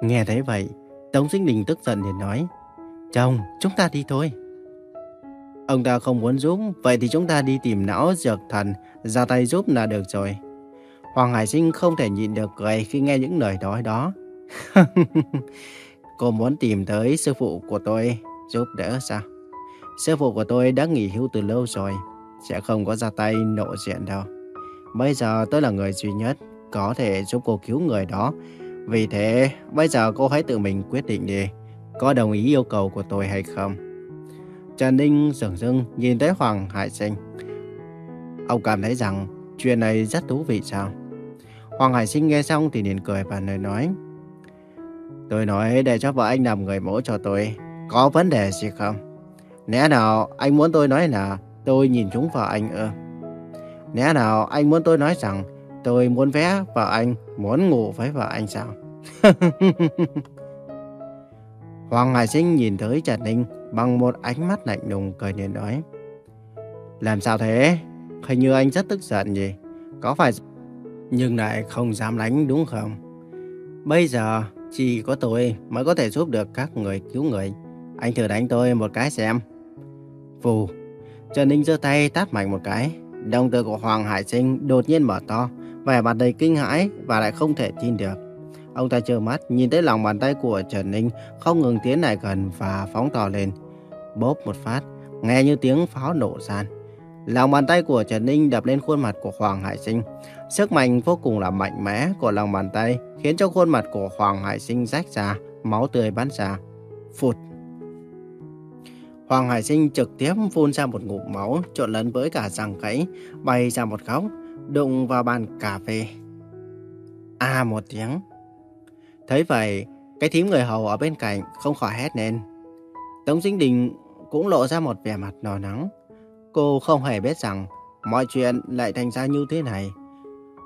Nghe thấy vậy, Tống Sinh Đình tức giận liền nói, Chồng, chúng ta đi thôi. Ông ta không muốn giúp, vậy thì chúng ta đi tìm não dược thần, ra tay giúp là được rồi. Hoàng Hải Sinh không thể nhịn được cười khi nghe những lời nói đó. Cô muốn tìm tới sư phụ của tôi giúp đỡ sao? Sư phụ của tôi đã nghỉ hưu từ lâu rồi, sẽ không có ra tay nộ diện đâu. Bây giờ tôi là người duy nhất có thể giúp cô cứu người đó. Vì thế, bây giờ cô hãy tự mình quyết định đi, có đồng ý yêu cầu của tôi hay không. Trần Ninh dường dưng nhìn thấy Hoàng Hải Sinh. Ông cảm thấy rằng chuyện này rất thú vị sao? Hoàng Hải Sinh nghe xong thì liền cười và nói nói. Tôi nói để cho vợ anh làm người mẫu cho tôi, có vấn đề gì không? Lẽ nào anh muốn tôi nói là tôi nhìn chúng vợ anh ư? Lẽ nào anh muốn tôi nói rằng tôi muốn vẽ vợ anh, muốn ngủ với vợ anh sao? Hoàng Hải Sinh nhìn tới Trần Ninh bằng một ánh mắt lạnh lùng cười liền nói. Làm sao thế? Hình như anh rất tức giận gì? Có phải... Nhưng lại không dám đánh đúng không? Bây giờ chỉ có tôi mới có thể giúp được các người cứu người. Anh thử đánh tôi một cái xem. Phù. Trần Ninh giơ tay tát mạnh một cái. Đồng tử của Hoàng Hải Sinh đột nhiên mở to, vẻ mặt đầy kinh hãi và lại không thể tin được. Ông ta trợn mắt nhìn thấy lòng bàn tay của Trần Ninh không ngừng tiến lại gần và phóng to lên. Bốp một phát, nghe như tiếng pháo nổ gian. Lòng bàn tay của Trần Ninh đập lên khuôn mặt của Hoàng Hải Sinh. Sức mạnh vô cùng là mạnh mẽ của lòng bàn tay khiến cho khuôn mặt của Hoàng Hải Sinh rách ra, máu tươi bắn ra. Phụt! Hoàng Hải Sinh trực tiếp phun ra một ngụm máu trộn lẫn với cả răng cấy bay ra một góc, đụng vào bàn cà phê. À một tiếng. Thấy vậy, cái thím người hầu ở bên cạnh không khỏi hét lên. Tống Dinh Đình cũng lộ ra một vẻ mặt nò nắng. Cô không hề biết rằng mọi chuyện lại thành ra như thế này.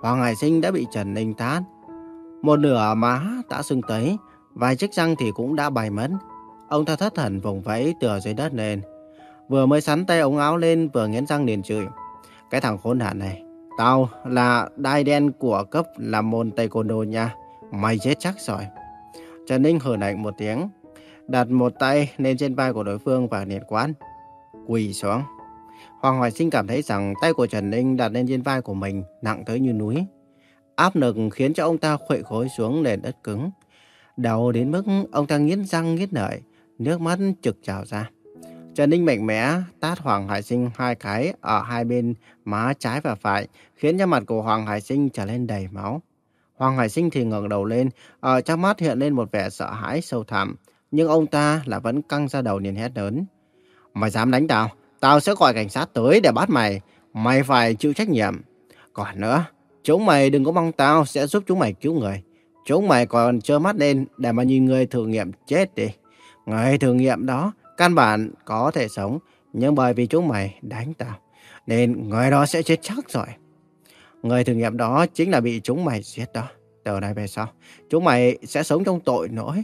Hoàng Hải Sinh đã bị Trần Ninh tát. Một nửa má đã sưng tấy, vài chiếc răng thì cũng đã bay mất. Ông ta thất thần vùng vẫy từ dưới đất lên. Vừa mới sắn tay ống áo lên vừa nghiến răng liền chửi. Cái thằng khốn nạn này, tao là đai đen của cấp làm môn taekwondo nha. Mày chết chắc rồi. Trần Ninh hử lạnh một tiếng, đặt một tay lên trên vai của đối phương và niệm quán. Quỳ xuống. Hoàng Hoài Sinh cảm thấy rằng tay của Trần Ninh đặt lên trên vai của mình nặng tới như núi. Áp lực khiến cho ông ta khuỵu khối xuống nền đất cứng. Đau đến mức ông ta nghiến răng nghiến lợi, nước mắt trực trào ra. Trần Ninh mạnh mẽ tát Hoàng Hải Sinh hai cái ở hai bên má trái và phải, khiến cho mặt của Hoàng Hải Sinh trở lên đầy máu. Hoàng Hải Sinh thì ngẩng đầu lên, ở trong mắt hiện lên một vẻ sợ hãi sâu thẳm, nhưng ông ta là vẫn căng ra đầu liền hét lớn. Mày dám đánh tao, tao sẽ gọi cảnh sát tới để bắt mày, mày phải chịu trách nhiệm. Còn nữa, chúng mày đừng có mong tao sẽ giúp chúng mày cứu người. Chúng mày còn trơ mắt lên để mà nhìn người thử nghiệm chết đi. Người thử nghiệm đó căn bản có thể sống, nhưng bởi vì chúng mày đánh tao, nên người đó sẽ chết chắc rồi. Người thử nghiệm đó chính là bị chúng mày giết đó. Từ nay về sau, chúng mày sẽ sống trong tội lỗi.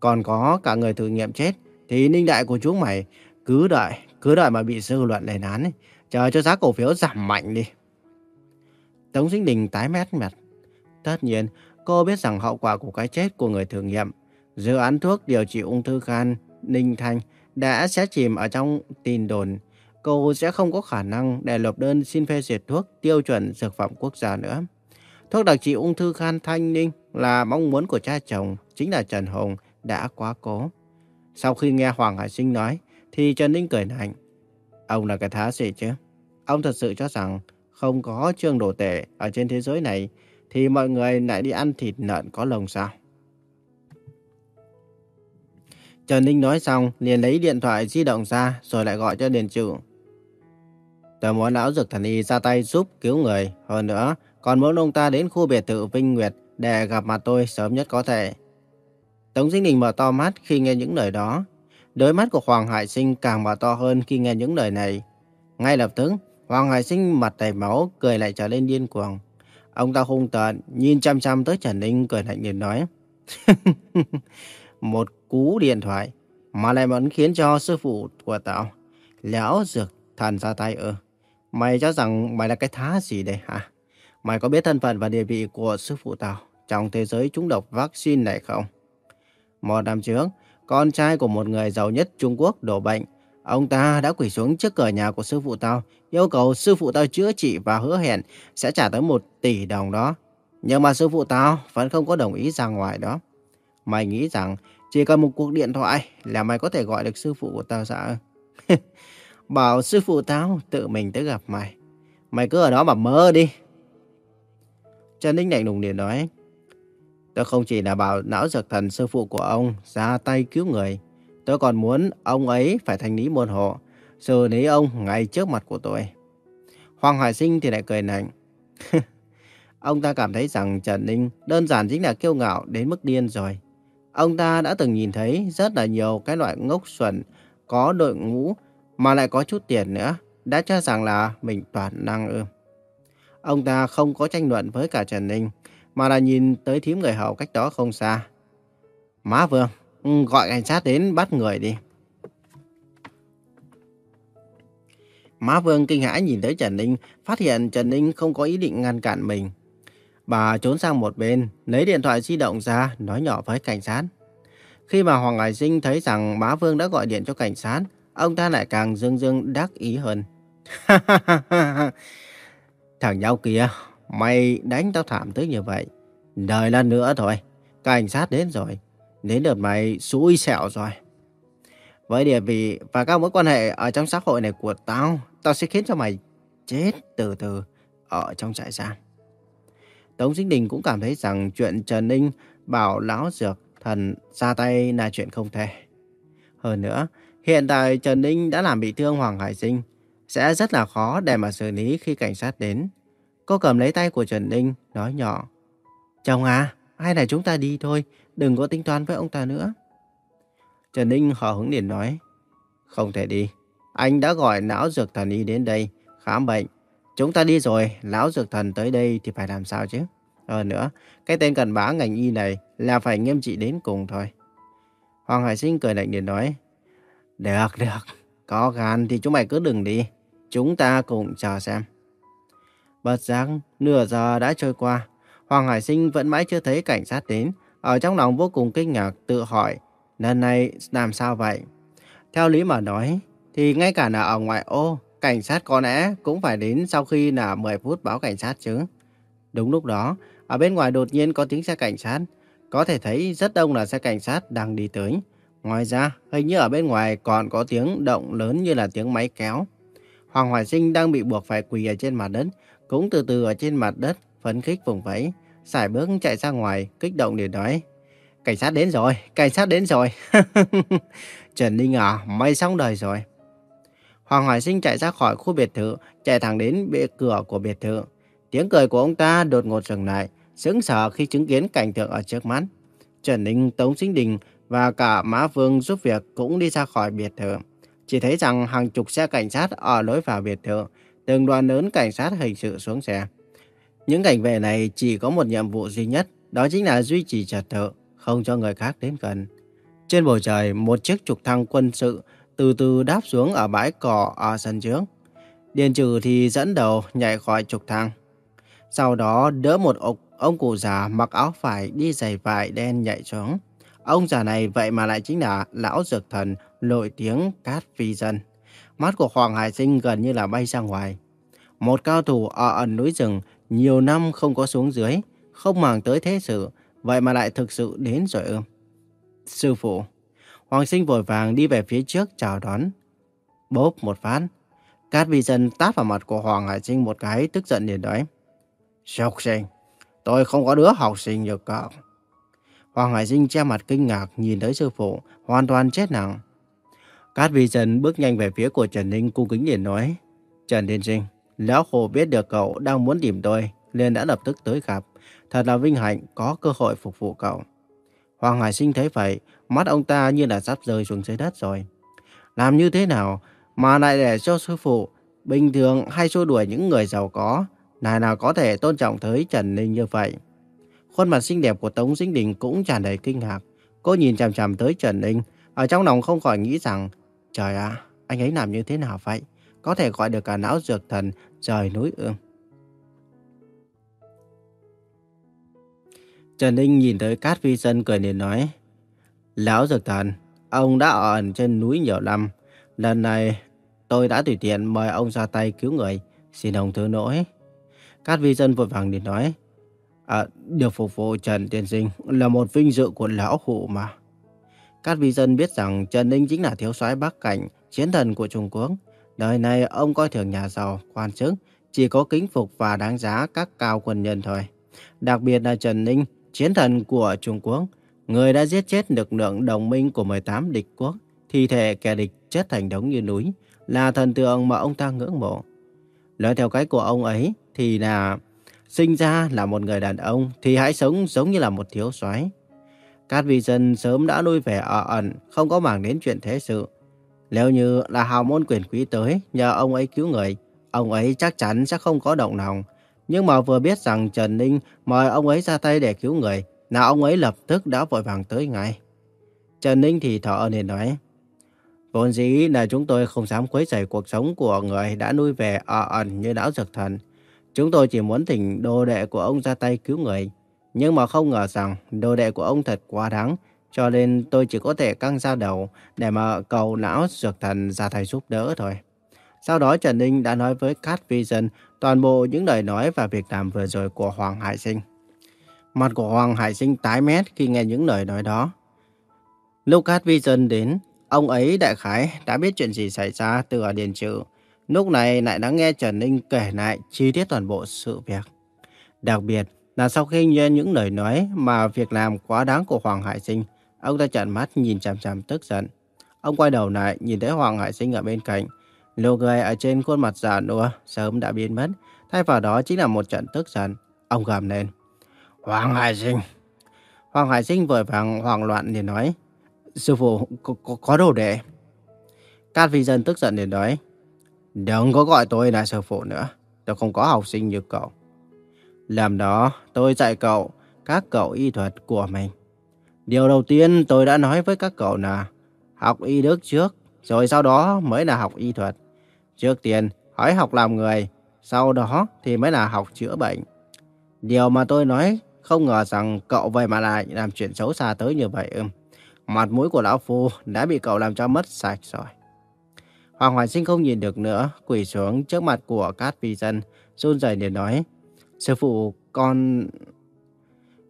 Còn có cả người thử nghiệm chết, thì ninh đại của chúng mày cứ đợi, cứ đợi mà bị dư luận lên án, ấy. chờ cho giá cổ phiếu giảm mạnh đi. Tống Sinh Đình tái mét mặt. Tất nhiên, cô biết rằng hậu quả của cái chết của người thử nghiệm, dự án thuốc điều trị ung thư gan Ninh Thanh đã sẽ chìm ở trong tin đồn cô sẽ không có khả năng để nộp đơn xin phê duyệt thuốc tiêu chuẩn dược phẩm quốc gia nữa. Thuốc đặc trị ung thư khan thanh ninh là mong muốn của cha chồng, chính là Trần Hồng đã quá cố. Sau khi nghe Hoàng Hải Sinh nói, thì Trần Ninh cười lạnh. Ông là cái thá gì chứ? Ông thật sự cho rằng không có trương đồ tệ ở trên thế giới này, thì mọi người lại đi ăn thịt lợn có lồng sao? Trần Ninh nói xong, liền lấy điện thoại di động ra rồi lại gọi cho Điền Trừ. Tôi muốn lão dược thần y ra tay giúp cứu người. Hơn nữa, còn muốn ông ta đến khu biệt thự Vinh Nguyệt để gặp mặt tôi sớm nhất có thể. Tống Dinh Đình mở to mắt khi nghe những lời đó. Đôi mắt của Hoàng Hải Sinh càng mở to hơn khi nghe những lời này. Ngay lập tức, Hoàng Hải Sinh mặt đầy máu, cười lại trở lên điên cuồng. Ông ta hung tợn, nhìn chăm chăm tới Trần Ninh cười lạnh liền nói. Một cú điện thoại mà lại vẫn khiến cho sư phụ của tao, lão dược thần ra tay ư. Mày cho rằng mày là cái thá gì đây hả? Mày có biết thân phận và địa vị của sư phụ tao trong thế giới trúng độc vaccine này không? Một năm trước, con trai của một người giàu nhất Trung Quốc đổ bệnh. Ông ta đã quỳ xuống trước cửa nhà của sư phụ tao, yêu cầu sư phụ tao chữa trị và hứa hẹn sẽ trả tới một tỷ đồng đó. Nhưng mà sư phụ tao vẫn không có đồng ý ra ngoài đó. Mày nghĩ rằng chỉ cần một cuộc điện thoại là mày có thể gọi được sư phụ của tao sao? Bảo sư phụ tao tự mình tới gặp mày. Mày cứ ở đó mà mơ đi. Trần Ninh lạnh lùng liền nói. Tôi không chỉ là bảo não dược thần sư phụ của ông ra tay cứu người. Tôi còn muốn ông ấy phải thành lý môn hộ, xử lý ông ngay trước mặt của tôi. Hoàng Hải Sinh thì lại cười nạnh. ông ta cảm thấy rằng Trần Ninh đơn giản chính là kiêu ngạo đến mức điên rồi. Ông ta đã từng nhìn thấy rất là nhiều cái loại ngốc xuẩn có đội ngũ mà lại có chút tiền nữa, đã cho rằng là mình toàn năng ư. Ông ta không có tranh luận với cả Trần Ninh, mà là nhìn tới thím người hầu cách đó không xa. Má Vương, ừ, gọi cảnh sát đến bắt người đi. Má Vương kinh hãi nhìn tới Trần Ninh, phát hiện Trần Ninh không có ý định ngăn cản mình. Bà trốn sang một bên, lấy điện thoại di động ra, nói nhỏ với cảnh sát. Khi mà Hoàng Hải Sinh thấy rằng bá Vương đã gọi điện cho cảnh sát, ông ta lại càng dương dương đắc ý hơn. Thằng nhau kia, mày đánh tao thảm tới như vậy. Đời lần nữa thôi, cảnh sát đến rồi. Đến đợt mày xui xẻo rồi. Với địa vị và các mối quan hệ ở trong xã hội này của tao, tao sẽ khiến cho mày chết từ từ ở trong trại giam. Tống Dính Đình cũng cảm thấy rằng chuyện Trần Ninh bảo lão dược thần ra tay là chuyện không thể. Hơn nữa, hiện tại Trần Ninh đã làm bị thương Hoàng Hải Sinh, sẽ rất là khó để mà xử lý khi cảnh sát đến. Cô cầm lấy tay của Trần Ninh, nói nhỏ. Chồng à, hay là chúng ta đi thôi, đừng có tính toán với ông ta nữa. Trần Ninh hờ hứng liền nói. Không thể đi, anh đã gọi lão dược thần y đến đây, khám bệnh. Chúng ta đi rồi, lão dược thần tới đây thì phải làm sao chứ? Hơn nữa, cái tên cần bá ngành y này là phải nghiêm trị đến cùng thôi. Hoàng Hải Sinh cười lạnh liền nói. Được, được, có gan thì chúng mày cứ đừng đi. Chúng ta cùng chờ xem. Bật giác, nửa giờ đã trôi qua. Hoàng Hải Sinh vẫn mãi chưa thấy cảnh sát đến. Ở trong lòng vô cùng kinh ngạc tự hỏi. Lần này làm sao vậy? Theo lý mà nói, thì ngay cả là ở ngoại ô, cảnh sát có lẽ cũng phải đến sau khi là 10 phút báo cảnh sát chứ. Đúng lúc đó, ở bên ngoài đột nhiên có tiếng xe cảnh sát. Có thể thấy rất đông là xe cảnh sát đang đi tới. Ngoài ra, hình như ở bên ngoài còn có tiếng động lớn như là tiếng máy kéo. Hoàng Hoài Sinh đang bị buộc phải quỳ ở trên mặt đất, cũng từ từ ở trên mặt đất, phấn khích vùng vẫy, xài bước chạy ra ngoài, kích động để nói. Cảnh sát đến rồi, cảnh sát đến rồi. Trần Ninh à, mày xong đời rồi. Hoàng Hoài Sinh chạy ra khỏi khu biệt thự, chạy thẳng đến bệ cửa của biệt thự. Tiếng cười của ông ta đột ngột dừng lại, sững sờ khi chứng kiến cảnh tượng ở trước mắt. Trần Ninh, Tống Sinh Đình và cả Mã Vương giúp việc cũng đi ra khỏi biệt thự. Chỉ thấy rằng hàng chục xe cảnh sát ở lối vào biệt thự, từng đoàn lớn cảnh sát hình sự xuống xe. Những cảnh vệ này chỉ có một nhiệm vụ duy nhất, đó chính là duy trì trật tự, không cho người khác đến gần. Trên bầu trời, một chiếc trục thăng quân sự từ từ đáp xuống ở bãi cỏ ở sân trước. Điền trừ thì dẫn đầu nhảy khỏi trục thang Sau đó đỡ một ông, ông cụ già mặc áo vải đi giày vải đen nhảy xuống. Ông già này vậy mà lại chính là lão dược thần nổi tiếng Cát Phi Dân. Mắt của Hoàng Hải Sinh gần như là bay ra ngoài. Một cao thủ ở ẩn núi rừng nhiều năm không có xuống dưới, không màng tới thế sự, vậy mà lại thực sự đến rồi ư. Sư phụ, Hoàng Sinh vội vàng đi về phía trước chào đón. Bốp một phát, Cát Vi Dân tát vào mặt của Hoàng Hải Sinh một cái tức giận liền nói. Học sinh, tôi không có đứa học sinh như cậu. Hoàng Hải Sinh che mặt kinh ngạc nhìn tới sư phụ, hoàn toàn chết nặng. Cát Vi Dân bước nhanh về phía của Trần Ninh cung kính liền nói. Trần Thiên Sinh, Lão khổ biết được cậu đang muốn tìm tôi, nên đã lập tức tới gặp. Thật là vinh hạnh có cơ hội phục vụ cậu. Hoàng Hải Sinh thấy vậy, mắt ông ta như là sắp rơi xuống dưới đất rồi. Làm như thế nào mà lại để cho sư phụ bình thường hay xua đuổi những người giàu có, này nào có thể tôn trọng tới Trần Ninh như vậy. Khuôn mặt xinh đẹp của Tống Dĩnh Đình cũng tràn đầy kinh ngạc. Cô nhìn chằm chằm tới Trần Ninh, ở trong lòng không khỏi nghĩ rằng, trời ạ, anh ấy làm như thế nào vậy? Có thể gọi được cả não dược thần rời núi ương. Trần Ninh nhìn tới Cát Vi Dân cười liền nói. Lão Dược Thần, ông đã ở ẩn trên núi nhiều năm. Lần này tôi đã tùy tiện mời ông ra tay cứu người. Xin ông thứ lỗi. Cát Vi Dân vội vàng liền nói. Ờ, à, được phục vụ Trần Tiên Sinh là một vinh dự của lão hụ mà. Cát Vi Dân biết rằng Trần Ninh chính là thiếu soái Bắc Cảnh, chiến thần của Trung Quốc. Đời này ông coi thường nhà giàu, quan chức, chỉ có kính phục và đáng giá các cao quân nhân thôi. Đặc biệt là Trần Ninh, chiến thần của Trung Quốc, người đã giết chết lực lượng đồng minh của 18 địch quốc, thi thể kẻ địch chết thành đống như núi, là thần tượng mà ông ta ngưỡng mộ. Nói theo cái của ông ấy thì là sinh ra là một người đàn ông thì hãy sống giống như là một thiếu soái. Cát vị dân sớm đã nuôi vẻ ở ẩn, không có màng đến chuyện thế sự. Nếu như là hào môn quyền quý tới nhờ ông ấy cứu người, ông ấy chắc chắn sẽ không có động lòng. Nhưng mà vừa biết rằng Trần Ninh mời ông ấy ra tay để cứu người, nào ông ấy lập tức đã vội vàng tới ngay. Trần Ninh thì thở nên nói, Vốn dĩ là chúng tôi không dám quấy rầy cuộc sống của người đã nuôi về ở ẩn như đảo dược thần. Chúng tôi chỉ muốn thỉnh đồ đệ của ông ra tay cứu người. Nhưng mà không ngờ rằng đồ đệ của ông thật quá đáng, cho nên tôi chỉ có thể căng ra đầu để mà cầu não dược thần ra tay giúp đỡ thôi. Sau đó Trần Ninh đã nói với Cat Vision toàn bộ những lời nói và việc làm vừa rồi của Hoàng Hải Sinh. Mặt của Hoàng Hải Sinh tái mét khi nghe những lời nói đó. Lúc Vision đến, ông ấy đại khái đã biết chuyện gì xảy ra từ ở Điền Trừ. Lúc này lại đã nghe Trần Ninh kể lại chi tiết toàn bộ sự việc. Đặc biệt là sau khi nghe những lời nói mà việc làm quá đáng của Hoàng Hải Sinh, ông ta trợn mắt nhìn chằm chằm tức giận. Ông quay đầu lại nhìn thấy Hoàng Hải Sinh ở bên cạnh. Nụ cười ở trên khuôn mặt già nua sớm đã biến mất, thay vào đó chính là một trận tức giận. Ông gầm lên. Hoàng Hải Sinh! Hoàng Hải Sinh vội vàng hoảng loạn để nói. Sư phụ, có, có, có đồ đệ. Cát Phi Dân tức giận để nói. Đừng có gọi tôi là sư phụ nữa. Tôi không có học sinh như cậu. Làm đó, tôi dạy cậu các cậu y thuật của mình. Điều đầu tiên tôi đã nói với các cậu là học y đức trước, rồi sau đó mới là học y thuật. Trước tiên, hỏi học làm người, sau đó thì mới là học chữa bệnh. Điều mà tôi nói không ngờ rằng cậu vậy mà lại làm chuyện xấu xa tới như vậy ưm. Mặt mũi của lão phu đã bị cậu làm cho mất sạch rồi. Hoàng Hoài Sinh không nhìn được nữa, quỳ xuống trước mặt của Cát Vi Dân, run rẩy để nói. Sư phụ, con...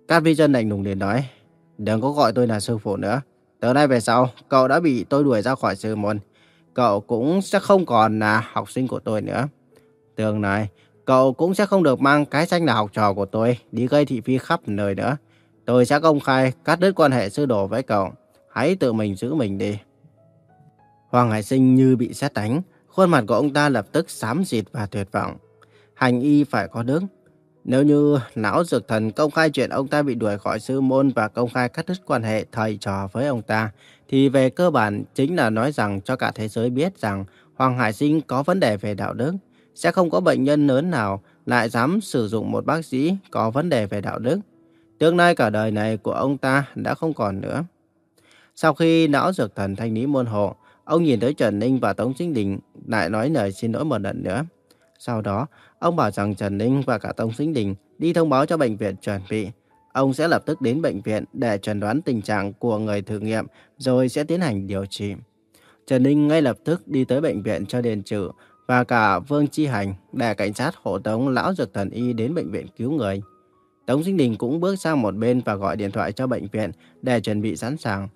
Cát Vi Dân đành lùng để nói. Đừng có gọi tôi là sư phụ nữa. Từ nay về sau, cậu đã bị tôi đuổi ra khỏi sư môn. Cậu cũng sẽ không còn là học sinh của tôi nữa. Tường này, cậu cũng sẽ không được mang cái danh là học trò của tôi đi gây thị phi khắp nơi nữa. Tôi sẽ công khai cắt đứt quan hệ sư đồ với cậu. Hãy tự mình giữ mình đi. Hoàng Hải Sinh như bị xét đánh, khuôn mặt của ông ta lập tức xám xịt và tuyệt vọng. Hành y phải có đức. Nếu như não dược thần công khai chuyện ông ta bị đuổi khỏi sư môn và công khai cắt đứt quan hệ thầy trò với ông ta, thì về cơ bản chính là nói rằng cho cả thế giới biết rằng Hoàng Hải Sinh có vấn đề về đạo đức. Sẽ không có bệnh nhân lớn nào lại dám sử dụng một bác sĩ có vấn đề về đạo đức. Tương lai cả đời này của ông ta đã không còn nữa. Sau khi não dược thần thanh lý môn hộ, ông nhìn tới Trần Ninh và Tống Sinh Đình lại nói lời xin lỗi một lần nữa. Sau đó, ông bảo rằng Trần Ninh và cả Tống Sinh Đình đi thông báo cho bệnh viện chuẩn bị. Ông sẽ lập tức đến bệnh viện để chẩn đoán tình trạng của người thử nghiệm rồi sẽ tiến hành điều trị. Trần Ninh ngay lập tức đi tới bệnh viện cho Điền Trừ và cả Vương Chi Hành để cảnh sát hộ tống lão dược thần y đến bệnh viện cứu người. Tống Sinh Đình cũng bước sang một bên và gọi điện thoại cho bệnh viện để chuẩn bị sẵn sàng.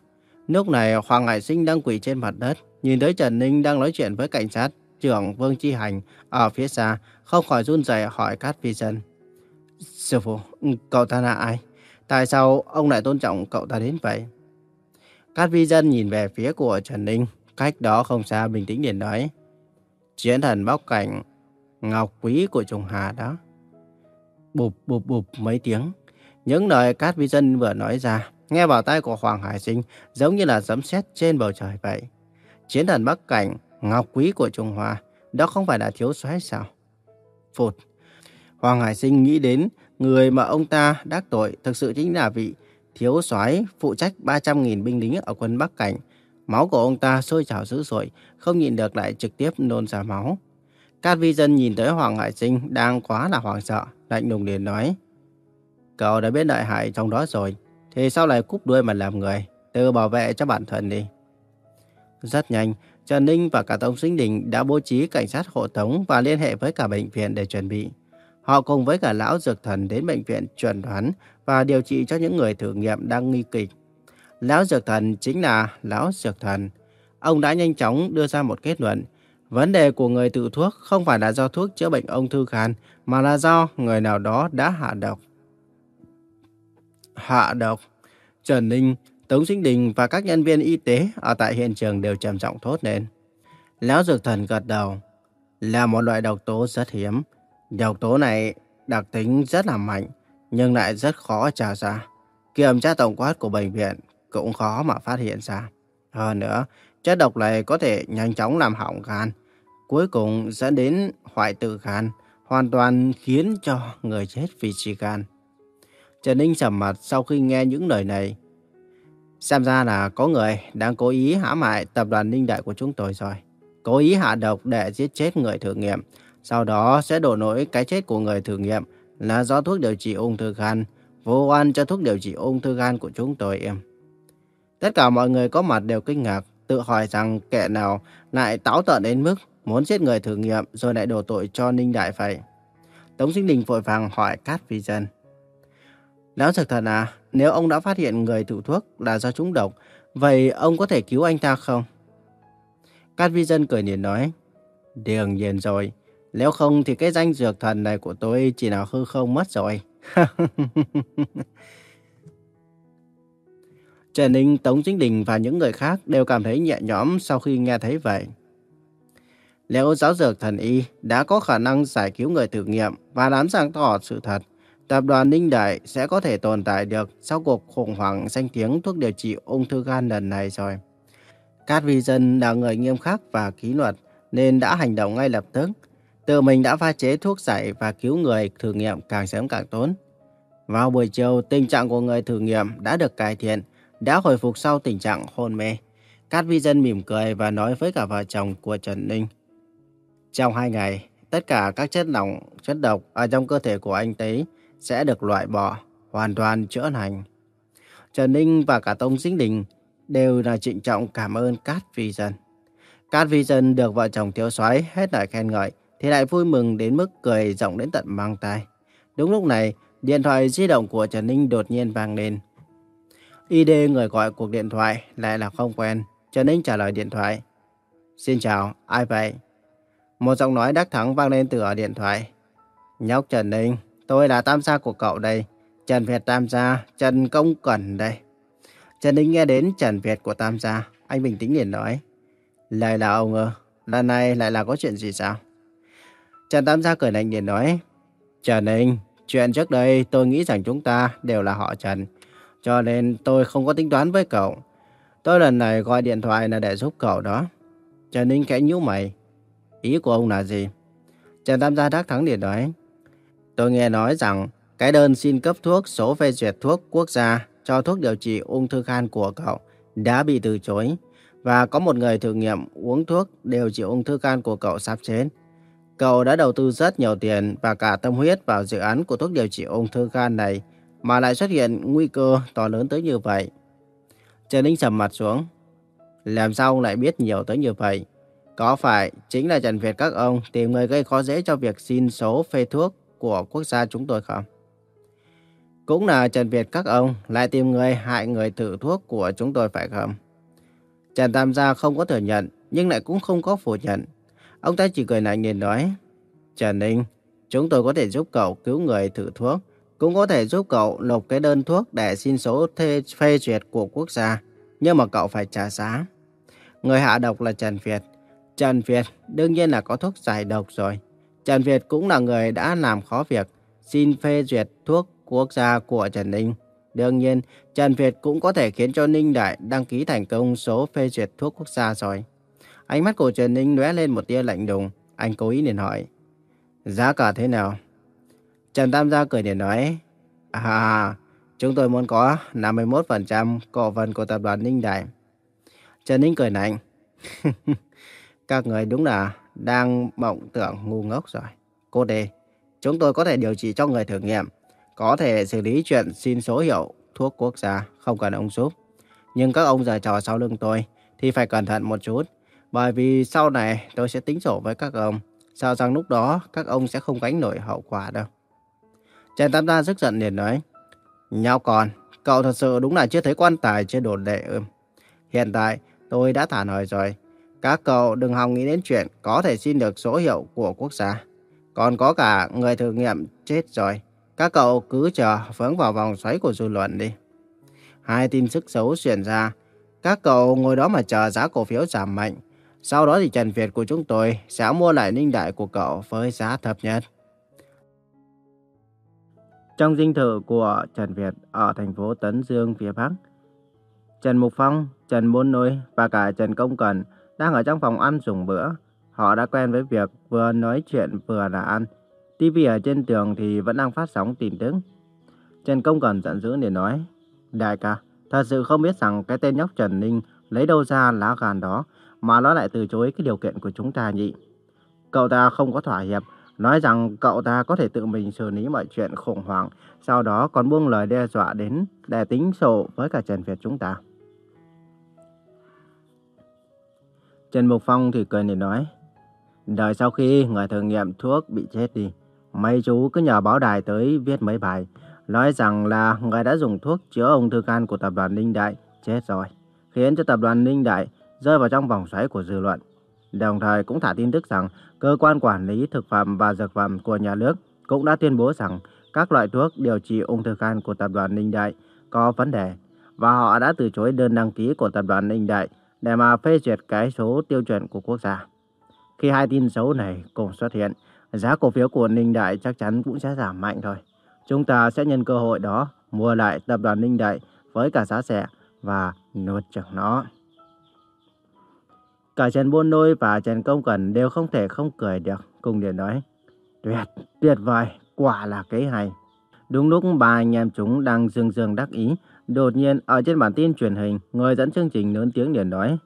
Lúc này Hoàng Hải Sinh đang quỳ trên mặt đất, nhìn thấy Trần Ninh đang nói chuyện với cảnh sát trưởng Vương Chi Hành ở phía xa, không khỏi run rẩy hỏi Cát Phi Dân. Sư phụ, cậu ta là ai? Tại sao ông lại tôn trọng cậu ta đến vậy? Cát Vi Dân nhìn về phía của Trần Ninh, cách đó không xa bình tĩnh liền nói. Chiến thần bóc cảnh, ngọc quý của Trung Hà đó. Bụp bụp bụp mấy tiếng. Những lời Cát Vi Dân vừa nói ra, nghe vào tai của Hoàng Hải Sinh giống như là giấm sét trên bầu trời vậy. Chiến thần Bắc Cảnh, ngọc quý của Trung Hoa, đó không phải là thiếu soái sao? Phụt. Hoàng Hải Sinh nghĩ đến người mà ông ta đắc tội thực sự chính là vị thiếu soái phụ trách 300.000 binh lính ở quân Bắc Cảnh. Máu của ông ta sôi trào dữ dội, không nhịn được lại trực tiếp nôn ra máu. Cát Vi Dân nhìn tới Hoàng Hải Sinh đang quá là hoảng sợ, lạnh lùng liền nói. Cậu đã biết đại hại trong đó rồi, thì sao lại cúp đuôi mà làm người, tự bảo vệ cho bản thân đi. Rất nhanh, Trần Ninh và cả Tống Sinh Đình đã bố trí cảnh sát hộ tống và liên hệ với cả bệnh viện để chuẩn bị. Họ cùng với cả lão dược thần đến bệnh viện chuẩn đoán và điều trị cho những người thử nghiệm đang nguy kịch. Lão dược thần chính là lão dược thần. Ông đã nhanh chóng đưa ra một kết luận. Vấn đề của người tự thuốc không phải là do thuốc chữa bệnh ung thư gan, mà là do người nào đó đã hạ độc. Hạ độc? Trần Ninh, Tống Sinh Đình và các nhân viên y tế ở tại hiện trường đều trầm trọng thốt lên. Lão dược thần gật đầu. Là một loại độc tố rất hiếm. Độc tố này đặc tính rất là mạnh, nhưng lại rất khó trả ra. Kiểm tra tổng quát của bệnh viện cũng khó mà phát hiện ra. Hơn nữa, chất độc này có thể nhanh chóng làm hỏng gan, cuối cùng dẫn đến hoại tử gan, hoàn toàn khiến cho người chết vì trì gan. Trần Ninh sầm mặt sau khi nghe những lời này. Xem ra là có người đang cố ý hãm hại tập đoàn Ninh Đại của chúng tôi rồi. Cố ý hạ độc để giết chết người thử nghiệm. Sau đó sẽ đổ lỗi cái chết của người thử nghiệm là do thuốc điều trị ung thư gan, vô oan cho thuốc điều trị ung thư gan của chúng tôi em. Tất cả mọi người có mặt đều kinh ngạc, tự hỏi rằng kẻ nào lại táo tợn đến mức muốn giết người thử nghiệm rồi lại đổ tội cho Ninh Đại vậy. Tống Sinh Đình vội vàng hỏi Cát Vi Dân. Lão thực thần à, nếu ông đã phát hiện người thử thuốc là do trúng độc, vậy ông có thể cứu anh ta không? Cát Vi Dân cười nhìn nói, đương nhiên rồi, nếu không thì cái danh dược thần này của tôi chỉ là hư không mất rồi. Trần Ninh, Tống Chính Đình và những người khác đều cảm thấy nhẹ nhõm sau khi nghe thấy vậy. Nếu giáo dược thần y đã có khả năng giải cứu người thử nghiệm và làm sáng tỏ sự thật, tập đoàn Ninh Đại sẽ có thể tồn tại được sau cuộc khủng hoảng danh tiếng thuốc điều trị ung thư gan lần này rồi. Cát Vi Dân là người nghiêm khắc và kỷ luật nên đã hành động ngay lập tức. Tự mình đã pha chế thuốc giải và cứu người thử nghiệm càng sớm càng tốt. Vào buổi chiều, tình trạng của người thử nghiệm đã được cải thiện, đã hồi phục sau tình trạng hôn mê. Cát Vi Dân mỉm cười và nói với cả vợ chồng của Trần Ninh. Trong hai ngày, tất cả các chất lỏng, chất độc ở trong cơ thể của anh ấy sẽ được loại bỏ, hoàn toàn chữa lành. Trần Ninh và cả Tông Sinh Đình đều là trịnh trọng cảm ơn Cát Vi Dân. Cát Vi Dân được vợ chồng thiếu soái hết lời khen ngợi, thì lại vui mừng đến mức cười rộng đến tận mang tai. Đúng lúc này, điện thoại di động của Trần Ninh đột nhiên vang lên. ID người gọi cuộc điện thoại lại là không quen. Trần Ninh trả lời điện thoại. Xin chào, ai vậy? Một giọng nói đắc thắng vang lên từ ở điện thoại. Nhóc Trần Ninh, tôi là tam gia của cậu đây. Trần Việt tam gia, Trần Công Cẩn đây. Trần Ninh nghe đến Trần Việt của tam gia, anh bình tĩnh liền nói. Lại là ông ơ, lần này lại là có chuyện gì sao? Trần Tam gia cười lạnh liền nói. Trần Ninh, chuyện trước đây tôi nghĩ rằng chúng ta đều là họ Trần. Cho nên tôi không có tính toán với cậu. Tôi lần này gọi điện thoại là để giúp cậu đó. Trần Ninh khẽ nhíu mày. Ý của ông là gì? Trần Tam gia đắc thắng điện nói. Tôi nghe nói rằng cái đơn xin cấp thuốc, số phê duyệt thuốc quốc gia cho thuốc điều trị ung thư gan của cậu đã bị từ chối. Và có một người thử nghiệm uống thuốc điều trị ung thư gan của cậu sắp chết. Cậu đã đầu tư rất nhiều tiền và cả tâm huyết vào dự án của thuốc điều trị ung thư gan này mà lại xuất hiện nguy cơ to lớn tới như vậy. Trần Ninh sầm mặt xuống. Làm sao ông lại biết nhiều tới như vậy? Có phải chính là Trần Việt các ông tìm người gây khó dễ cho việc xin số phê thuốc của quốc gia chúng tôi không? Cũng là Trần Việt các ông lại tìm người hại người thử thuốc của chúng tôi phải không? Trần Tam Gia không có thừa nhận nhưng lại cũng không có phủ nhận. Ông ta chỉ cười lạnh nhìn nói, Trần Ninh, chúng tôi có thể giúp cậu cứu người thử thuốc, cũng có thể giúp cậu nộp cái đơn thuốc để xin số thê, phê duyệt của quốc gia, nhưng mà cậu phải trả giá. Người hạ độc là Trần Việt. Trần Việt đương nhiên là có thuốc giải độc rồi. Trần Việt cũng là người đã làm khó việc xin phê duyệt thuốc quốc gia của Trần Ninh. Đương nhiên, Trần Việt cũng có thể khiến cho Ninh Đại đăng ký thành công số phê duyệt thuốc quốc gia rồi. Ánh mắt của Trần Ninh lóe lên một tia lạnh đùng, Anh cố ý liền hỏi. Giá cả thế nào? Trần Tam Gia cười để nói. À, chúng tôi muốn có 51% cổ phần của tập đoàn Ninh Đại. Trần Ninh cười lạnh. Các người đúng là đang mộng tưởng ngu ngốc rồi. Cô đề, chúng tôi có thể điều trị cho người thử nghiệm. có thể xử lý chuyện xin số hiệu thuốc quốc gia, không cần ông giúp. Nhưng các ông giở trò sau lưng tôi thì phải cẩn thận một chút. Bởi vì sau này tôi sẽ tính sổ với các ông. Sao rằng lúc đó các ông sẽ không gánh nổi hậu quả đâu. Trần Tam Gia rất giận liền nói. Nhau còn, cậu thật sự đúng là chưa thấy quan tài chưa đồn đệ ưm. Hiện tại tôi đã thả lời rồi. Các cậu đừng hòng nghĩ đến chuyện có thể xin được số hiệu của quốc gia. Còn có cả người thử nghiệm chết rồi. Các cậu cứ chờ vướng vào vòng xoáy của dư luận đi. Hai tin sức xấu xuyên ra. Các cậu ngồi đó mà chờ giá cổ phiếu giảm mạnh. Sau đó thì Trần Việt của chúng tôi sẽ mua lại ninh đại của cậu với giá thấp nhất. Trong dinh thự của Trần Việt ở thành phố Tấn Dương phía Bắc, Trần Mục Phong, Trần Môn Nôi và cả Trần Công Cần đang ở trong phòng ăn dùng bữa. Họ đã quen với việc vừa nói chuyện vừa là ăn. TV ở trên tường thì vẫn đang phát sóng tin tức. Trần Công Cần giận dữ để nói, Đại ca, thật sự không biết rằng cái tên nhóc Trần Ninh lấy đâu ra lá gan đó mà nó lại từ chối cái điều kiện của chúng ta nhỉ. Cậu ta không có thỏa hiệp, nói rằng cậu ta có thể tự mình xử lý mọi chuyện khủng hoảng, sau đó còn buông lời đe dọa đến để tính sổ với cả Trần Việt chúng ta. Trần Mục Phong thì cười để nói, đợi sau khi người thử nghiệm thuốc bị chết đi, mấy chú cứ nhờ báo đài tới viết mấy bài, nói rằng là người đã dùng thuốc chữa ung thư gan của tập đoàn Ninh Đại chết rồi, khiến cho tập đoàn Ninh Đại rơi vào trong vòng xoáy của dư luận. Đồng thời cũng thả tin tức rằng cơ quan quản lý thực phẩm và dược phẩm của nhà nước cũng đã tuyên bố rằng các loại thuốc điều trị ung thư gan của tập đoàn Ninh Đại có vấn đề và họ đã từ chối đơn đăng ký của tập đoàn Ninh Đại để mà phê duyệt cái số tiêu chuẩn của quốc gia. Khi hai tin xấu này cùng xuất hiện, giá cổ phiếu của Ninh Đại chắc chắn cũng sẽ giảm mạnh thôi. Chúng ta sẽ nhân cơ hội đó mua lại tập đoàn Ninh Đại với cả giá rẻ và nuốt chửng nó. Cả Trần Buôn Nôi và Trần Công Cẩn đều không thể không cười được, cùng liền nói. Tuyệt, tuyệt vời, quả là cái hay. Đúng lúc ba anh em chúng đang dương dương đắc ý, đột nhiên ở trên bản tin truyền hình, người dẫn chương trình lớn tiếng liền nói.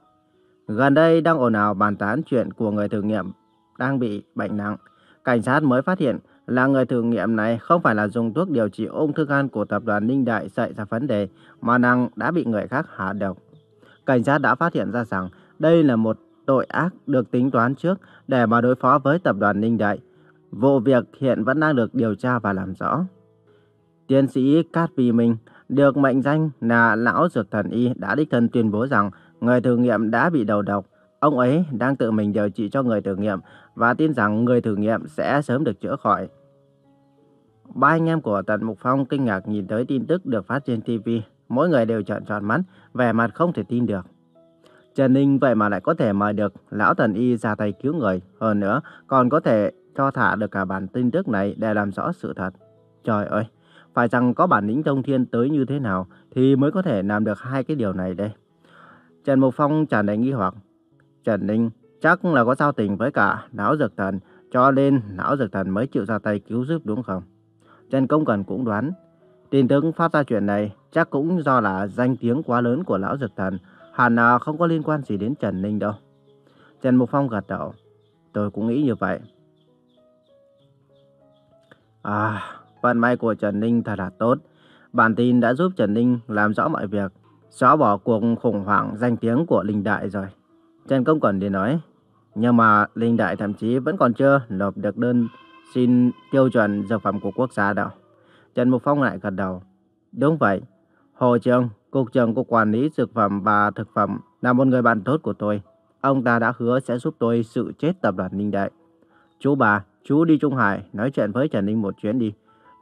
Gần đây đang ồn ào bàn tán chuyện của người thử nghiệm đang bị bệnh nặng. Cảnh sát mới phát hiện là người thử nghiệm này không phải là dùng thuốc điều trị ung thư gan của tập đoàn Ninh Đại xảy ra vấn đề, mà năng đã bị người khác hạ độc. Cảnh sát đã phát hiện ra rằng đây là một tội ác được tính toán trước để mà đối phó với tập đoàn Ninh Đại. Vụ việc hiện vẫn đang được điều tra và làm rõ. Tiến sĩ Cát vì Minh được mệnh danh là Lão Dược Thần Y đã đích thân tuyên bố rằng người thử nghiệm đã bị đầu độc. Ông ấy đang tự mình điều trị cho người thử nghiệm và tin rằng người thử nghiệm sẽ sớm được chữa khỏi. Ba anh em của Tần Mục Phong kinh ngạc nhìn tới tin tức được phát trên TV. Mỗi người đều trợn tròn mắt, vẻ mặt không thể tin được. Trần Ninh vậy mà lại có thể mời được Lão Thần Y ra tay cứu người. Hơn nữa, còn có thể cho thả được cả bản tin tức này để làm rõ sự thật. Trời ơi, phải rằng có bản lĩnh thông thiên tới như thế nào thì mới có thể làm được hai cái điều này đây. Trần Mục Phong tràn đầy nghi hoặc. Trần Ninh chắc là có giao tình với cả Lão Dược Thần, cho nên Lão Dược Thần mới chịu ra tay cứu giúp đúng không? Trần Công Cần cũng đoán, tin tức phát ra chuyện này chắc cũng do là danh tiếng quá lớn của Lão Dược Thần, hẳn là không có liên quan gì đến Trần Ninh đâu. Trần Mục Phong gật đầu, tôi cũng nghĩ như vậy. À, vận may của Trần Ninh thật là tốt. Bản tin đã giúp Trần Ninh làm rõ mọi việc, xóa bỏ cuộc khủng hoảng danh tiếng của Linh Đại rồi. Trần Công Cẩn thì nói, nhưng mà Linh Đại thậm chí vẫn còn chưa nộp được đơn xin tiêu chuẩn dược phẩm của quốc gia đâu. Trần Mục Phong lại gật đầu. Đúng vậy, Hồ Trương Cục trưởng Cục Quản lý Dược phẩm và Thực phẩm là một người bạn tốt của tôi. Ông ta đã hứa sẽ giúp tôi sự chết tập đoàn Ninh Đại. Chú bà, chú đi Trung Hải nói chuyện với Trần Ninh một chuyến đi.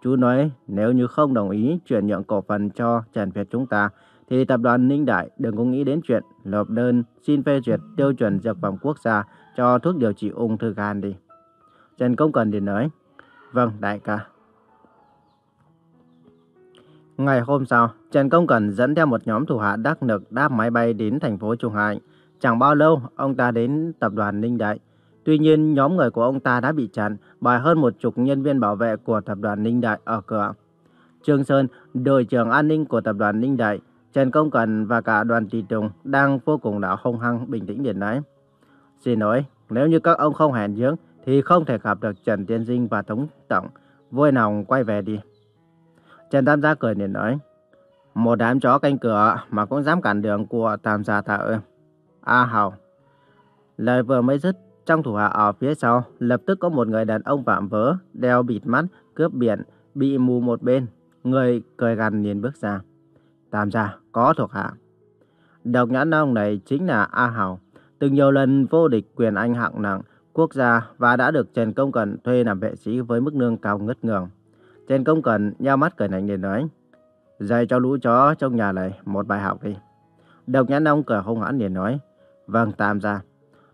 Chú nói nếu như không đồng ý chuyển nhượng cổ phần cho Trần Việt chúng ta, thì tập đoàn Ninh Đại đừng có nghĩ đến chuyện nộp đơn xin phê duyệt tiêu chuẩn dược phẩm quốc gia cho thuốc điều trị ung thư gan đi. Trần Công Cần thì nói, vâng đại ca. Ngày hôm sau, Trần Công Cần dẫn theo một nhóm thủ hạ đắc lực đáp máy bay đến thành phố Trung Hải. Chẳng bao lâu, ông ta đến tập đoàn Ninh Đại. Tuy nhiên, nhóm người của ông ta đã bị chặn bởi hơn một chục nhân viên bảo vệ của tập đoàn Ninh Đại ở cửa. Trương Sơn, đội trưởng an ninh của tập đoàn Ninh Đại, Trần Công Cần và cả đoàn tùy tùng đang vô cùng đã hung hăng bình tĩnh điện nói. Xin lỗi, nếu như các ông không hẹn dưỡng thì không thể gặp được Trần Tiên Dinh và Tống Tổng. Vui lòng quay về đi. Trần Tam Gia cười liền nói. Một đám chó canh cửa mà cũng dám cản đường của Tam Gia ta ơi. A Hào. Lời vừa mới dứt, trong thủ hạ ở phía sau, lập tức có một người đàn ông vạm vỡ, đeo bịt mắt, cướp biển, bị mù một bên. Người cười gằn liền bước ra. Tam gia, có thuộc hạ. Độc nhãn ông này chính là A Hào, từng nhiều lần vô địch quyền anh hạng nặng, quốc gia và đã được Trần Công Cần thuê làm vệ sĩ với mức lương cao ngất ngường trên Công cần nhao mắt cười lạnh để nói, dạy cho lũ chó trong nhà này một bài học đi. Độc nhãn ông cười hung hãn liền nói, vâng tam gia.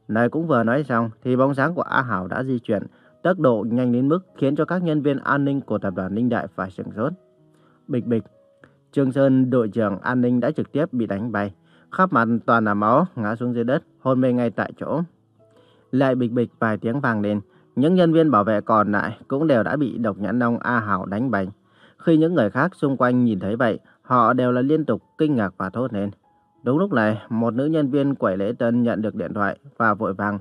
Này cũng vừa nói xong thì bóng dáng của A Hảo đã di chuyển, tốc độ nhanh đến mức khiến cho các nhân viên an ninh của tập đoàn Ninh Đại phải sửng sốt. Bịch bịch, Trương Sơn đội trưởng an ninh đã trực tiếp bị đánh bay, khắp mặt toàn là máu, ngã xuống dưới đất, hôn mê ngay tại chỗ. Lại bịch bịch vài tiếng vang lên, những nhân viên bảo vệ còn lại cũng đều đã bị độc nhãn nông A Hảo đánh bành. Khi những người khác xung quanh nhìn thấy vậy, họ đều là liên tục kinh ngạc và thốt lên. Đúng lúc này, một nữ nhân viên quẩy lễ tân nhận được điện thoại và vội vàng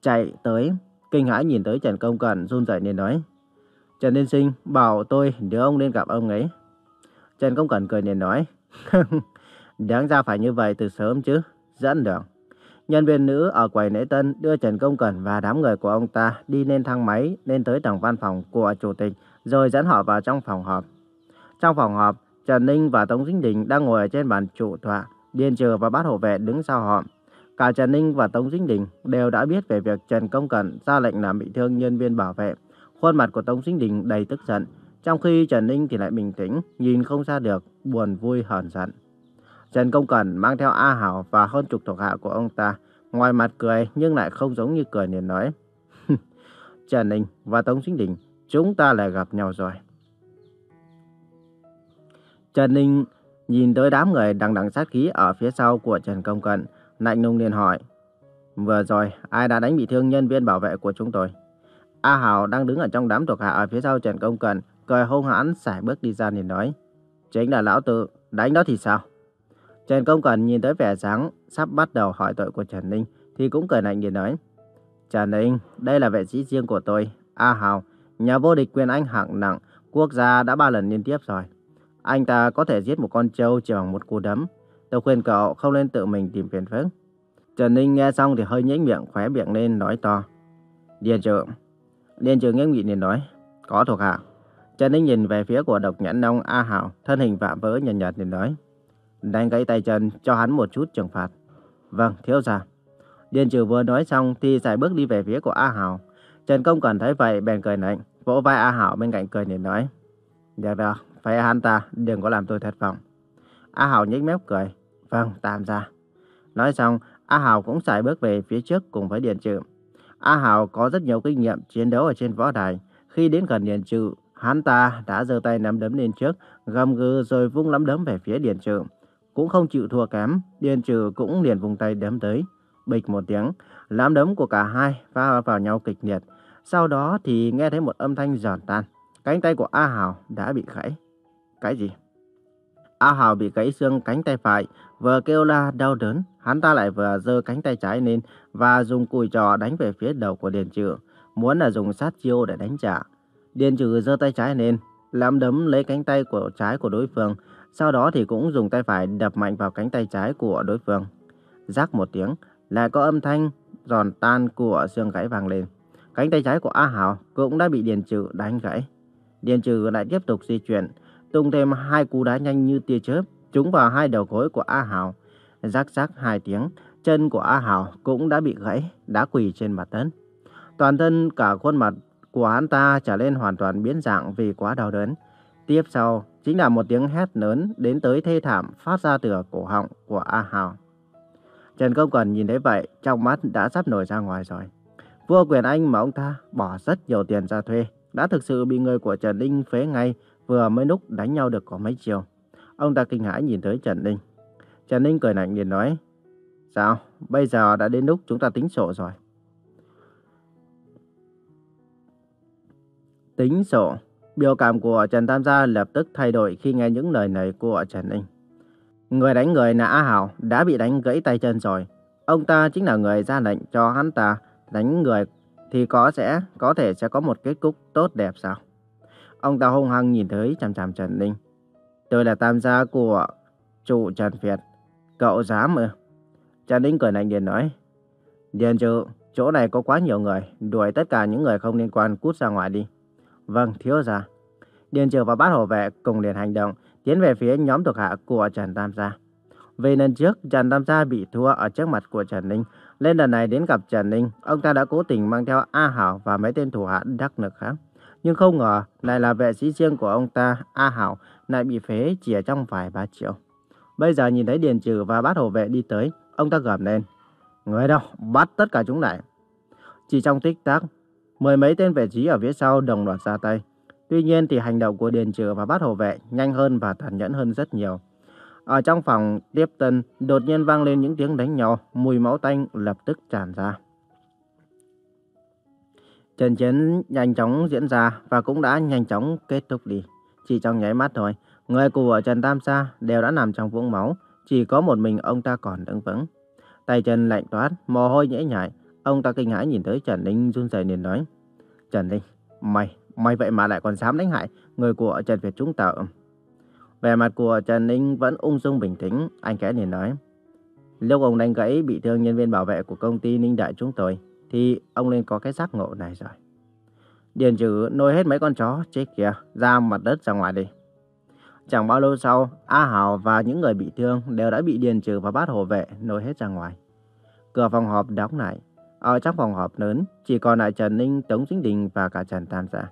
chạy tới, kinh hãi nhìn tới Trần Công Cẩn run rẩy nên nói. Trần Liên Sinh bảo tôi đưa ông lên gặp ông ấy. Trần Công Cẩn cười nên nói. Đáng ra phải như vậy từ sớm chứ, dẫn đường. Nhân viên nữ ở quầy lễ tân đưa Trần Công Cẩn và đám người của ông ta đi lên thang máy lên tới tầng văn phòng của chủ tịch rồi dẫn họ vào trong phòng họp. Trong phòng họp, Trần Ninh và Tống Dĩnh Đình đang ngồi ở trên bàn trụ tọa. Điền Trừ và bát hộ vệ đứng sau họ. Cả Trần Ninh và Tống Dĩnh Đình đều đã biết về việc Trần Công Cẩn ra lệnh làm bị thương nhân viên bảo vệ. Khuôn mặt của Tống Dĩnh Đình đầy tức giận, trong khi Trần Ninh thì lại bình tĩnh, nhìn không ra được, buồn vui hờn giận. Trần Công Cẩn mang theo A Hảo và hơn chục thuộc hạ của ông ta, ngoài mặt cười nhưng lại không giống như cười liền nói. Trần Ninh và Tống Chính Đình, chúng ta lại gặp nhau rồi. Trần Ninh Nhìn tới đám người đằng đằng sát khí ở phía sau của Trần Công Cẩn, lạnh lùng liền hỏi. Vừa rồi, ai đã đánh bị thương nhân viên bảo vệ của chúng tôi? A Hảo đang đứng ở trong đám thuộc hạ ở phía sau Trần Công Cẩn, cười hung hãn xài bước đi ra liền nói. Chính là lão tử đánh đó thì sao? Trần Công Cần nhìn tới vẻ sáng sắp bắt đầu hỏi tội của Trần Ninh, thì cũng cười lạnh nhìn nói. Trần Ninh, đây là vệ sĩ riêng của tôi, A Hào, nhà vô địch quyền anh hạng nặng, quốc gia đã ba lần liên tiếp rồi. Anh ta có thể giết một con trâu chỉ bằng một cú đấm. Tôi khuyên cậu không nên tự mình tìm phiền phức. Trần Ninh nghe xong thì hơi nhếch miệng, khóe miệng lên nói to. Điền trưởng. Điền trưởng nghiêm nghị liền nói. Có thuộc hạ. Trần Ninh nhìn về phía của độc nhãn nông A Hào, thân hình vạm vỡ nhàn nhạt liền nói. Đánh gãy tay chân cho hắn một chút trừng phạt. Vâng, thiếu gia. Điền trừ vừa nói xong thì giải bước đi về phía của A Hảo. Trần Công cảm thấy vậy bèn cười lạnh, vỗ vai A Hảo bên cạnh cười nịnh nói. Được rồi phải hắn ta, đừng có làm tôi thất vọng. A Hào nhếch mép cười. Vâng, tạm ra. Nói xong, A Hào cũng xài bước về phía trước cùng với Điền Trừ. A Hào có rất nhiều kinh nghiệm chiến đấu ở trên võ đài. Khi đến gần Điền Trừ, hắn ta đã giơ tay nắm đấm lên trước, gầm gừ rồi vung nắm đấm về phía Điền Trừ. Cũng không chịu thua kém, Điền Trừ cũng liền vùng tay đấm tới. Bịch một tiếng, lám đấm của cả hai va vào nhau kịch liệt. Sau đó thì nghe thấy một âm thanh giòn tan. Cánh tay của A Hào đã bị gãy. Cái gì? A Hào bị gãy xương cánh tay phải, vừa kêu la đau đớn, hắn ta lại vừa giơ cánh tay trái lên và dùng cùi trò đánh về phía đầu của Điền Trừ, muốn là dùng sát chiêu để đánh trả. Điền Trừ giơ tay trái lên, lám đấm lấy cánh tay của trái của đối phương, sau đó thì cũng dùng tay phải đập mạnh vào cánh tay trái của đối phương. rác một tiếng, lại có âm thanh giòn tan của xương gãy vang lên. Cánh tay trái của A Hào cũng đã bị Điền Trừ đánh gãy. Điền Trừ lại tiếp tục di chuyển, tung thêm hai cú đá nhanh như tia chớp, trúng vào hai đầu gối của A Hào. rác rác hai tiếng, chân của A Hào cũng đã bị gãy, đã quỳ trên mặt đất. Toàn thân cả khuôn mặt của hắn ta trở lên hoàn toàn biến dạng vì quá đau đớn. Tiếp sau chính là một tiếng hét lớn đến tới thê thảm phát ra từ cổ họng của A Hào. Trần Công Cần nhìn thấy vậy, trong mắt đã sắp nổi ra ngoài rồi. Vua Quyền Anh mà ông ta bỏ rất nhiều tiền ra thuê, đã thực sự bị người của Trần Ninh phế ngay vừa mới lúc đánh nhau được có mấy chiều. Ông ta kinh hãi nhìn tới Trần Ninh. Trần Ninh cười lạnh liền nói, Sao, bây giờ đã đến lúc chúng ta tính sổ rồi. Tính sổ, biểu cảm của Trần Tam Gia lập tức thay đổi khi nghe những lời này của Trần Ninh. Người đánh người là A Hảo đã bị đánh gãy tay chân rồi. Ông ta chính là người ra lệnh cho hắn ta đánh người thì có sẽ có thể sẽ có một kết cục tốt đẹp sao? Ông ta hung hăng nhìn thấy chằm chằm Trần Ninh. Tôi là tam gia của chủ Trần Việt. Cậu dám ư? Trần Ninh cười lạnh liền nói. Điền trừ, chỗ này có quá nhiều người, đuổi tất cả những người không liên quan cút ra ngoài đi. Vâng, thiếu gia. Điền trừ và bát hộ vệ cùng liền hành động, tiến về phía nhóm thuộc hạ của Trần Tam Gia. Vì lần trước, Trần Tam Gia bị thua ở trước mặt của Trần Ninh, lên lần này đến gặp Trần Ninh, ông ta đã cố tình mang theo A Hảo và mấy tên thủ hạ đắc lực khác. Nhưng không ngờ, lại là vệ sĩ riêng của ông ta, A Hảo, lại bị phế chỉ ở trong vài ba triệu. Bây giờ nhìn thấy Điền Trừ và bát hộ vệ đi tới, ông ta gầm lên. Người đâu, bắt tất cả chúng lại. Chỉ trong tích tắc, mười mấy tên vệ sĩ ở phía sau đồng loạt ra tay. Tuy nhiên thì hành động của Điền Trừ và bát hộ vệ nhanh hơn và tàn nhẫn hơn rất nhiều. Ở trong phòng tiếp tân, đột nhiên vang lên những tiếng đánh nhau, mùi máu tanh lập tức tràn ra. Trận chiến nhanh chóng diễn ra và cũng đã nhanh chóng kết thúc đi. Chỉ trong nháy mắt thôi, người của Trần Tam Sa đều đã nằm trong vũng máu, chỉ có một mình ông ta còn đứng vững. Tay chân lạnh toát, mồ hôi nhễ nhại, ông ta kinh hãi nhìn tới Trần Ninh run rẩy liền nói: "Trần Ninh, mày, mày vậy mà lại còn dám đánh hại người của Trần Việt chúng ta?" Vẻ mặt của Trần Ninh vẫn ung dung bình tĩnh, anh kẽ liền nói. Lúc ông đánh gãy bị thương nhân viên bảo vệ của công ty Ninh Đại chúng tôi, thì ông nên có cái giác ngộ này rồi. Điền trừ nôi hết mấy con chó chết kìa, ra mặt đất ra ngoài đi. Chẳng bao lâu sau, A Hảo và những người bị thương đều đã bị Điền trừ và bát hộ vệ nôi hết ra ngoài. Cửa phòng họp đóng lại. Ở trong phòng họp lớn, chỉ còn lại Trần Ninh, Tống Chính Đình và cả Trần Tam Gia.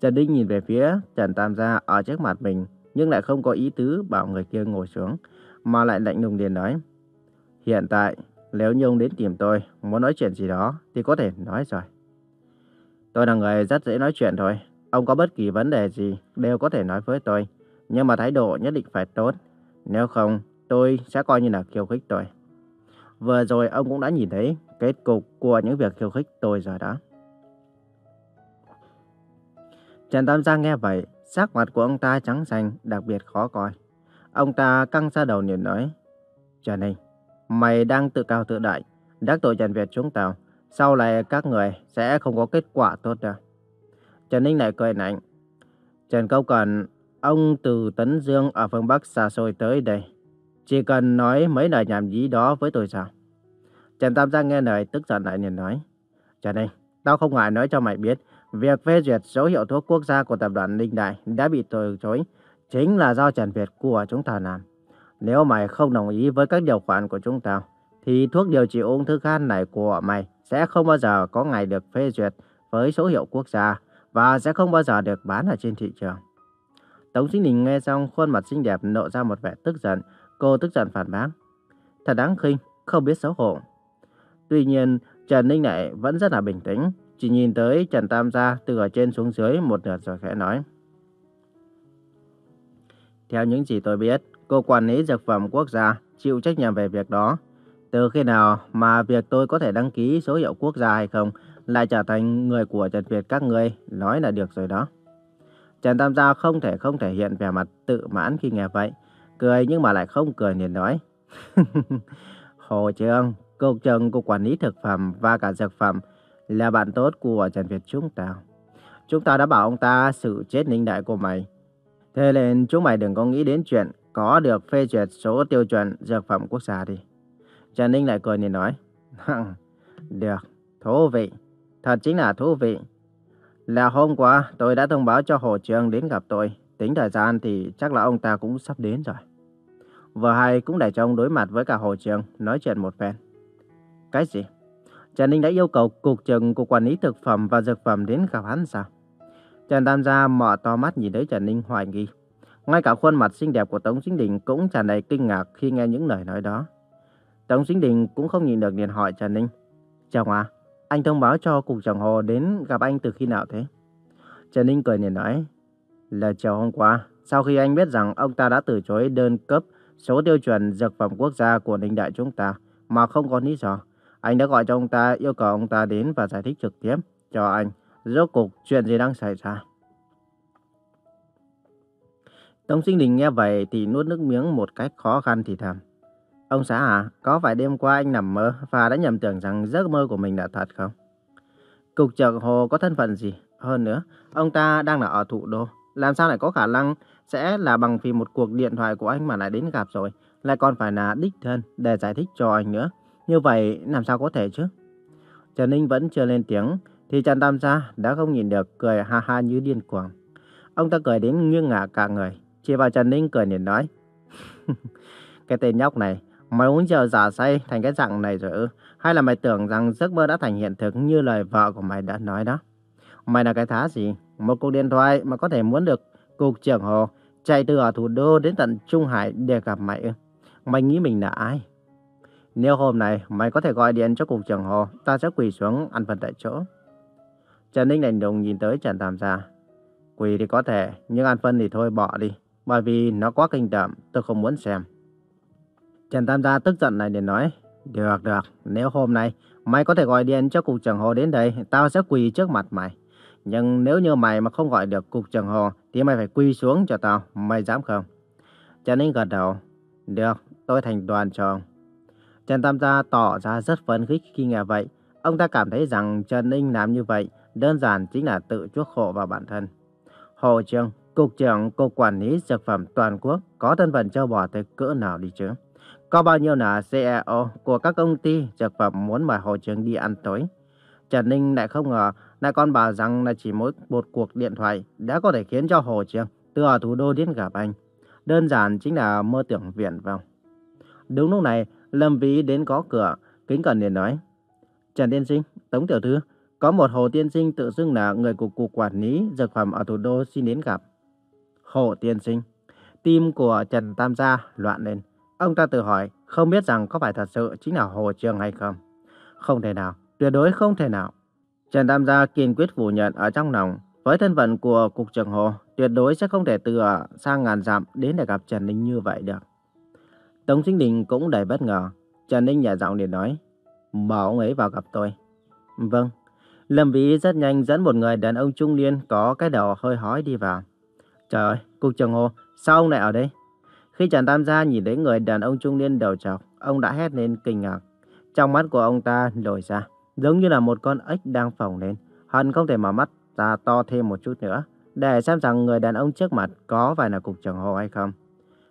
Trần Ninh nhìn về phía Trần Tam Gia ở trước mặt mình, nhưng lại không có ý tứ bảo người kia ngồi xuống, mà lại lạnh lùng liền nói. Hiện tại, nếu như ông đến tìm tôi, muốn nói chuyện gì đó, thì có thể nói rồi. Tôi là người rất dễ nói chuyện thôi. Ông có bất kỳ vấn đề gì, đều có thể nói với tôi. Nhưng mà thái độ nhất định phải tốt. Nếu không, tôi sẽ coi như là khiêu khích tôi. Vừa rồi ông cũng đã nhìn thấy kết cục của những việc khiêu khích tôi rồi đó. Trần Tam Giang nghe vậy, Sắc mặt của ông ta trắng xanh, đặc biệt khó coi. Ông ta căng ra đầu liền nói, Trần Ninh, mày đang tự cao tự đại, đắc tội Trần Việt chúng tao. Sau này các người sẽ không có kết quả tốt đâu. Trần Ninh lại cười lạnh. Trần Câu Cần, ông từ Tấn Dương ở phương Bắc xa xôi tới đây. Chỉ cần nói mấy lời nhảm nhí đó với tôi sao? Trần Tam Giang nghe lời tức giận lại liền nói. Trần Ninh, tao không ngại nói cho mày biết Việc phê duyệt số hiệu thuốc quốc gia của tập đoàn Linh Đại đã bị từ chối, chính là do Trần Việt của chúng ta làm. Nếu mày không đồng ý với các điều khoản của chúng ta, thì thuốc điều trị ung thư gan này của mày sẽ không bao giờ có ngày được phê duyệt với số hiệu quốc gia và sẽ không bao giờ được bán ở trên thị trường. Tống Sinh Đình nghe xong khuôn mặt xinh đẹp nộ ra một vẻ tức giận, cô tức giận phản bác. Thật đáng khinh, không biết xấu hổ. Tuy nhiên, Trần Ninh Nệ vẫn rất là bình tĩnh, chỉ nhìn tới Trần Tam Gia từ ở trên xuống dưới một lượt rồi khẽ nói. Theo những gì tôi biết, cô quản lý dược phẩm quốc gia chịu trách nhiệm về việc đó. Từ khi nào mà việc tôi có thể đăng ký số hiệu quốc gia hay không lại trở thành người của Trần Việt các ngươi nói là được rồi đó. Trần Tam Gia không thể không thể hiện vẻ mặt tự mãn khi nghe vậy. Cười nhưng mà lại không cười liền nói. Hồ Trương, Cục trưởng Cục Quản lý Thực phẩm và cả Dược phẩm là bạn tốt của Trần Việt chúng ta. Chúng ta đã bảo ông ta sự chết ninh đại của mày. Thế nên chúng mày đừng có nghĩ đến chuyện có được phê duyệt số tiêu chuẩn dược phẩm quốc gia đi. Trần Ninh lại cười nhìn nói. được, thú vị. Thật chính là thú vị. Là hôm qua tôi đã thông báo cho Hồ Trường đến gặp tôi. Tính thời gian thì chắc là ông ta cũng sắp đến rồi. Vừa hay cũng để cho ông đối mặt với cả Hồ Trường nói chuyện một phen. Cái gì? Trần Ninh đã yêu cầu Cục trưởng Cục Quản lý Thực phẩm và Dược phẩm đến gặp hắn sao? Trần Tam Gia mở to mắt nhìn thấy Trần Ninh hoài nghi. Ngay cả khuôn mặt xinh đẹp của Tống Sinh Đình cũng tràn đầy kinh ngạc khi nghe những lời nói đó. Tống Sinh Đình cũng không nhìn được liền hỏi Trần Ninh. Chào à, anh thông báo cho Cục trưởng Hồ đến gặp anh từ khi nào thế? Trần Ninh cười liền nói. Là chiều hôm qua, sau khi anh biết rằng ông ta đã từ chối đơn cấp số tiêu chuẩn dược phẩm quốc gia của Ninh Đại chúng ta mà không có lý do. Anh đã gọi cho ông ta, yêu cầu ông ta đến và giải thích trực tiếp cho anh rốt cuộc chuyện gì đang xảy ra. Tống Sinh Đình nghe vậy thì nuốt nước miếng một cách khó khăn thì thầm. Ông xã à, có phải đêm qua anh nằm mơ và đã nhầm tưởng rằng giấc mơ của mình là thật không? Cục trưởng Hồ có thân phận gì? Hơn nữa, ông ta đang là ở thủ đô. Làm sao lại có khả năng sẽ là bằng vì một cuộc điện thoại của anh mà lại đến gặp rồi, lại còn phải là đích thân để giải thích cho anh nữa. Như vậy làm sao có thể chứ? Trần Ninh vẫn chưa lên tiếng, thì Trần Tam Gia đã không nhìn được cười ha ha như điên cuồng. Ông ta cười đến nghiêng ngả cả người, chỉ vào Trần Ninh cười nhìn nói. cái tên nhóc này, mày uống rượu giả say thành cái dạng này rồi ư? Hay là mày tưởng rằng giấc mơ đã thành hiện thực như lời vợ của mày đã nói đó? Mày là cái thá gì? Một cuộc điện thoại mà có thể muốn được cục trưởng Hồ chạy từ ở thủ đô đến tận Trung Hải để gặp mày ư? Mày nghĩ mình là ai? Nếu hôm nay mày có thể gọi điện cho cục trưởng Hồ, ta sẽ quỳ xuống ăn phần tại chỗ. Trần Ninh đành đồng nhìn tới Trần Tam Gia. Quỳ thì có thể, nhưng ăn phân thì thôi bỏ đi. Bởi vì nó quá kinh tởm, tôi không muốn xem. Trần Tam Gia tức giận này để nói. Được, được, nếu hôm nay mày có thể gọi điện cho cục trưởng Hồ đến đây, tao sẽ quỳ trước mặt mày. Nhưng nếu như mày mà không gọi được cục trưởng Hồ, thì mày phải quỳ xuống cho tao, mày dám không? Trần Ninh gật đầu. Được, tôi thành toàn cho ông. Trần Tam Gia tỏ ra rất phấn khích khi nghe vậy. Ông ta cảm thấy rằng Trần Ninh làm như vậy đơn giản chính là tự chuốc khổ vào bản thân. Hồ Trương, Cục trưởng Cục Quản lý Dược phẩm Toàn quốc có thân phận châu bò tới cỡ nào đi chứ? Có bao nhiêu là CEO của các công ty dược phẩm muốn mời Hồ Trương đi ăn tối? Trần Ninh lại không ngờ lại còn bảo rằng là chỉ mỗi một cuộc điện thoại đã có thể khiến cho Hồ Trương từ ở thủ đô đến gặp anh. Đơn giản chính là mơ tưởng viện vọng. Đúng lúc này, Lâm Vĩ đến có cửa, kính cẩn liền nói. Trần Tiên Sinh, Tống Tiểu Thư, có một Hồ Tiên Sinh tự xưng là người của Cục Quản lý Dược phẩm ở thủ đô xin đến gặp. Hồ Tiên Sinh, tim của Trần Tam Gia loạn lên. Ông ta tự hỏi, không biết rằng có phải thật sự chính là Hồ Trường hay không. Không thể nào, tuyệt đối không thể nào. Trần Tam Gia kiên quyết phủ nhận ở trong lòng, với thân phận của Cục trưởng Hồ, tuyệt đối sẽ không thể từ sang ngàn dặm đến để gặp Trần Ninh như vậy được. Tống Sinh Đình cũng đầy bất ngờ. Trần Ninh nhả giọng để nói, bảo ông ấy vào gặp tôi. Vâng. Lâm Vĩ rất nhanh dẫn một người đàn ông trung niên có cái đầu hơi hói đi vào. Trời ơi, Cục trường Hồ, sao ông lại ở đây? Khi Trần Tam Gia nhìn thấy người đàn ông trung niên đầu trọc, ông đã hét lên kinh ngạc. Trong mắt của ông ta lồi ra, giống như là một con ếch đang phồng lên. Hận không thể mở mắt ra to thêm một chút nữa, để xem rằng người đàn ông trước mặt có phải là Cục trưởng Hồ hay không.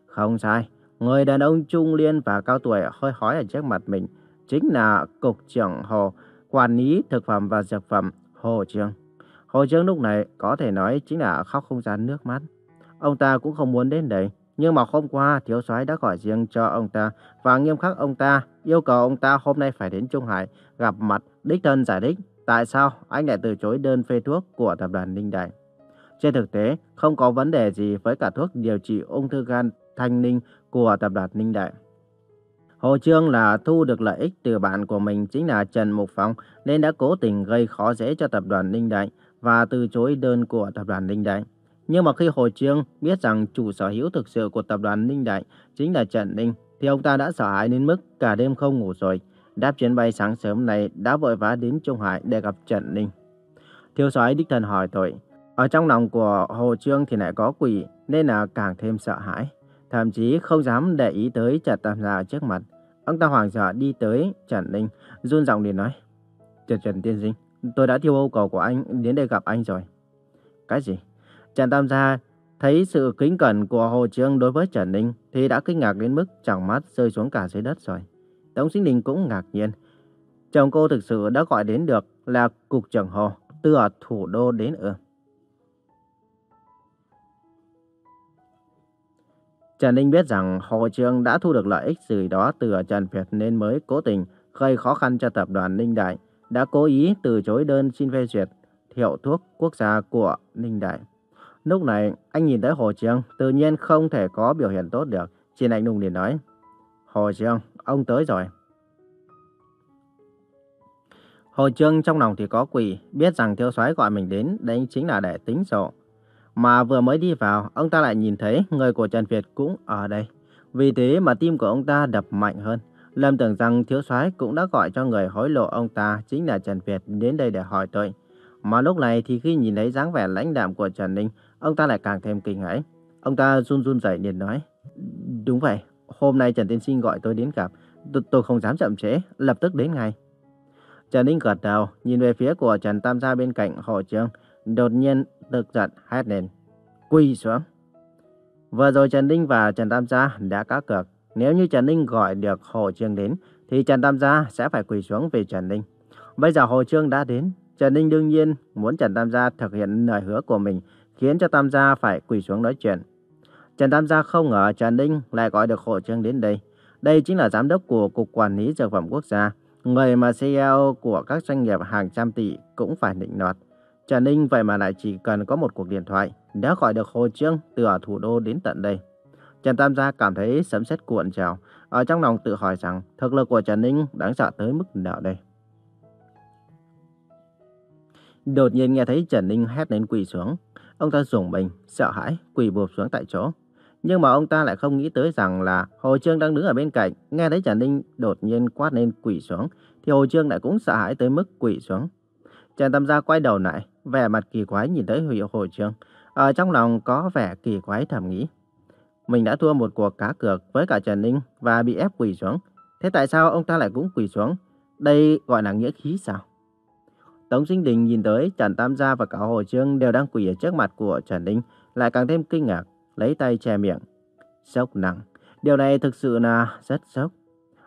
Không sai, người đàn ông trung niên và cao tuổi hơi hói ở trước mặt mình chính là Cục trưởng Hồ, quản lý thực phẩm và dược phẩm Hồ Trương. Hồ Trương lúc này có thể nói chính là khóc không ra nước mắt. Ông ta cũng không muốn đến đây, nhưng mà hôm qua thiếu soái đã gọi riêng cho ông ta và nghiêm khắc ông ta, yêu cầu ông ta hôm nay phải đến Trung Hải gặp mặt đích thân giải thích tại sao anh lại từ chối đơn phê thuốc của tập đoàn Ninh Đại. Trên thực tế, không có vấn đề gì với cả thuốc điều trị ung thư gan Thanh Ninh của tập đoàn Ninh Đại. Hồ Trương là thu được lợi ích từ bạn của mình chính là Trần Mục Phong nên đã cố tình gây khó dễ cho tập đoàn Ninh Đại và từ chối đơn của tập đoàn Ninh Đại. Nhưng mà khi Hồ Trương biết rằng chủ sở hữu thực sự của tập đoàn Ninh Đại chính là Trần Ninh, thì ông ta đã sợ hãi đến mức cả đêm không ngủ rồi. Đáp chuyến bay sáng sớm này đã vội vã đến Trung Hải để gặp Trần Ninh. Thiếu soái đích thân hỏi tội. Ở trong lòng của Hồ Trương thì lại có quỷ nên là càng thêm sợ hãi. Thậm chí không dám để ý tới Trần Tam Gia trước mặt. Ông ta hoảng sợ đi tới Trần Ninh, run giọng để nói. Trần Trần Tiên Sinh, tôi đã theo yêu cầu của anh đến đây gặp anh rồi. Cái gì? Trần Tam Gia thấy sự kính cẩn của Hồ Trương đối với Trần Ninh thì đã kinh ngạc đến mức chẳng mắt rơi xuống cả dưới đất rồi. Tống Sinh Đình cũng ngạc nhiên. Chồng cô thực sự đã gọi đến được là Cục trưởng Hồ từ ở thủ đô đến ở Trần Ninh biết rằng Hồ Trương đã thu được lợi ích gì đó từ Trần Việt nên mới cố tình gây khó khăn cho tập đoàn Ninh Đại, đã cố ý từ chối đơn xin phê duyệt hiệu thuốc quốc gia của Ninh Đại. Lúc này, anh nhìn thấy Hồ Trương, tự nhiên không thể có biểu hiện tốt được. Chỉ lạnh lùng liền nói, Hồ Trương, ông tới rồi. Hồ Trương trong lòng thì có quỷ, biết rằng thiếu soái gọi mình đến, đây chính là để tính sổ. Mà vừa mới đi vào, ông ta lại nhìn thấy người của Trần Việt cũng ở đây. Vì thế mà tim của ông ta đập mạnh hơn. Lâm tưởng rằng thiếu soái cũng đã gọi cho người hối lộ ông ta chính là Trần Việt đến đây để hỏi tội. Mà lúc này thì khi nhìn thấy dáng vẻ lãnh đạm của Trần Ninh, ông ta lại càng thêm kinh hãi. Ông ta run run rẩy liền nói, đúng vậy, hôm nay Trần Tiên Sinh gọi tôi đến gặp, tôi, tôi không dám chậm trễ, lập tức đến ngay. Trần Ninh gật đầu, nhìn về phía của Trần Tam Gia bên cạnh Hồ Trương, đột nhiên tức giận hét lên. quỳ xuống. Vừa rồi Trần Ninh và Trần Tam Gia đã cá cược. Nếu như Trần Ninh gọi được Hồ Trương đến, thì Trần Tam Gia sẽ phải quỳ xuống vì Trần Ninh. Bây giờ Hồ Trương đã đến, Trần Ninh đương nhiên muốn Trần Tam Gia thực hiện lời hứa của mình, khiến cho Tam Gia phải quỳ xuống nói chuyện. Trần Tam Gia không ngờ Trần Ninh lại gọi được Hồ Trương đến đây. Đây chính là giám đốc của Cục Quản lý Dược phẩm Quốc gia, người mà CEO của các doanh nghiệp hàng trăm tỷ cũng phải định nọt. Trần Ninh vậy mà lại chỉ cần có một cuộc điện thoại, đã gọi được Hồ Trương từ ở thủ đô đến tận đây. Trần Tam Gia cảm thấy sấm sét cuộn trào, ở trong lòng tự hỏi rằng thực lực của Trần Ninh đáng sợ tới mức nào đây. Đột nhiên nghe thấy Trần Ninh hét lên quỳ xuống, ông ta rùng mình, sợ hãi, quỳ bụp xuống tại chỗ. Nhưng mà ông ta lại không nghĩ tới rằng là Hồ Trương đang đứng ở bên cạnh, nghe thấy Trần Ninh đột nhiên quát lên quỳ xuống, thì Hồ Trương lại cũng sợ hãi tới mức quỳ xuống. Trần Tam Gia quay đầu lại, vẻ mặt kỳ quái nhìn tới hiệu hội trường. Ở trong lòng có vẻ kỳ quái thầm nghĩ. Mình đã thua một cuộc cá cược với cả Trần Ninh và bị ép quỳ xuống. Thế tại sao ông ta lại cũng quỳ xuống? Đây gọi là nghĩa khí sao? Tống Sinh Đình nhìn tới Trần Tam Gia và cả Hồ Trương đều đang quỳ ở trước mặt của Trần Ninh, lại càng thêm kinh ngạc, lấy tay che miệng. Sốc nặng, điều này thực sự là rất sốc.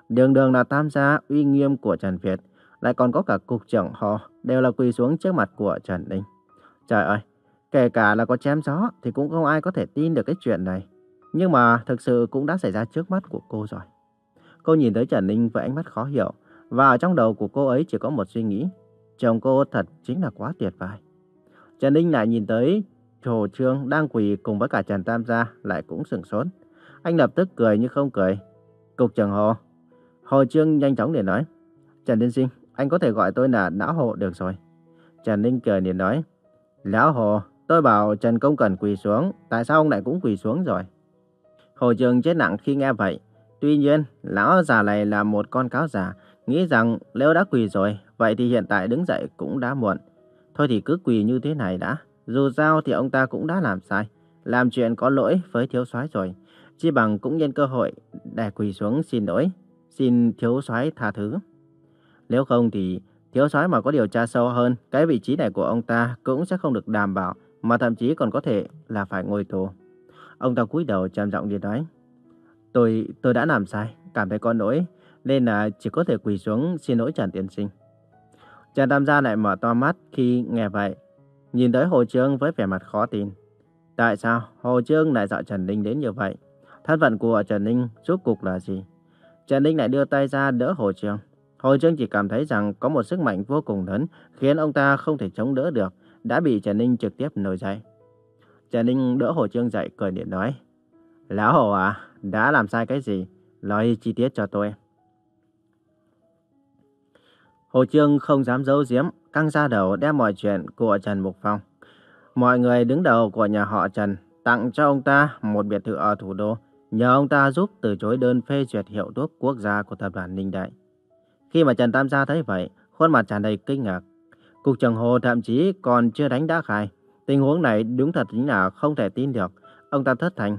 Đường đường là Tam Gia uy nghiêm của Trần Việt, lại còn có cả cục trưởng họ đều là quỳ xuống trước mặt của Trần Ninh. Trời ơi, kể cả là có chém gió thì cũng không ai có thể tin được cái chuyện này. Nhưng mà thực sự cũng đã xảy ra trước mắt của cô rồi. Cô nhìn tới Trần Ninh với ánh mắt khó hiểu, và ở trong đầu của cô ấy chỉ có một suy nghĩ. Chồng cô thật chính là quá tuyệt vời. Trần Ninh lại nhìn tới Hồ Trương đang quỳ cùng với cả Trần Tam Gia lại cũng sừng sốt. Anh lập tức cười như không cười. Cục trưởng Hồ. Hồ Trương nhanh chóng để nói. Trần Tiên Sinh, anh có thể gọi tôi là Lão Hồ được rồi. Trần Ninh cười liền nói. Lão Hồ, tôi bảo Trần Công Cần quỳ xuống, tại sao ông lại cũng quỳ xuống rồi? Hồ trường chết nặng khi nghe vậy. Tuy nhiên, lão già này là một con cáo già, nghĩ rằng nếu đã quỳ rồi, vậy thì hiện tại đứng dậy cũng đã muộn. Thôi thì cứ quỳ như thế này đã. Dù sao thì ông ta cũng đã làm sai, làm chuyện có lỗi với thiếu soái rồi. Chi bằng cũng nhân cơ hội để quỳ xuống xin lỗi, xin thiếu soái tha thứ. Nếu không thì thiếu soái mà có điều tra sâu hơn, cái vị trí này của ông ta cũng sẽ không được đảm bảo, mà thậm chí còn có thể là phải ngồi tù. Ông ta cúi đầu trầm giọng đi nói, tôi tôi đã làm sai, cảm thấy có lỗi, nên là chỉ có thể quỳ xuống xin lỗi Trần Tiên Sinh. Trần Tam Gia lại mở to mắt khi nghe vậy, nhìn tới Hồ Trương với vẻ mặt khó tin. Tại sao Hồ Trương lại dọa Trần Ninh đến như vậy? Thân phận của Trần Ninh rốt cục là gì? Trần Ninh lại đưa tay ra đỡ Hồ Trương. Hồ Trương chỉ cảm thấy rằng có một sức mạnh vô cùng lớn khiến ông ta không thể chống đỡ được, đã bị Trần Ninh trực tiếp nổi dậy. Trần Ninh đỡ Hồ Trương dậy cười điện nói. Lão Hồ à, đã làm sai cái gì? Nói chi tiết cho tôi. Hồ Trương không dám giấu giếm, căng ra đầu đem mọi chuyện của Trần Mục Phong. Mọi người đứng đầu của nhà họ Trần tặng cho ông ta một biệt thự ở thủ đô, nhờ ông ta giúp từ chối đơn phê duyệt hiệu thuốc quốc gia của tập đoàn Ninh Đại. Khi mà Trần Tam Gia thấy vậy, khuôn mặt tràn đầy kinh ngạc. Cục trưởng Hồ thậm chí còn chưa đánh đã khai. Tình huống này đúng thật chính là không thể tin được. Ông ta thất thành.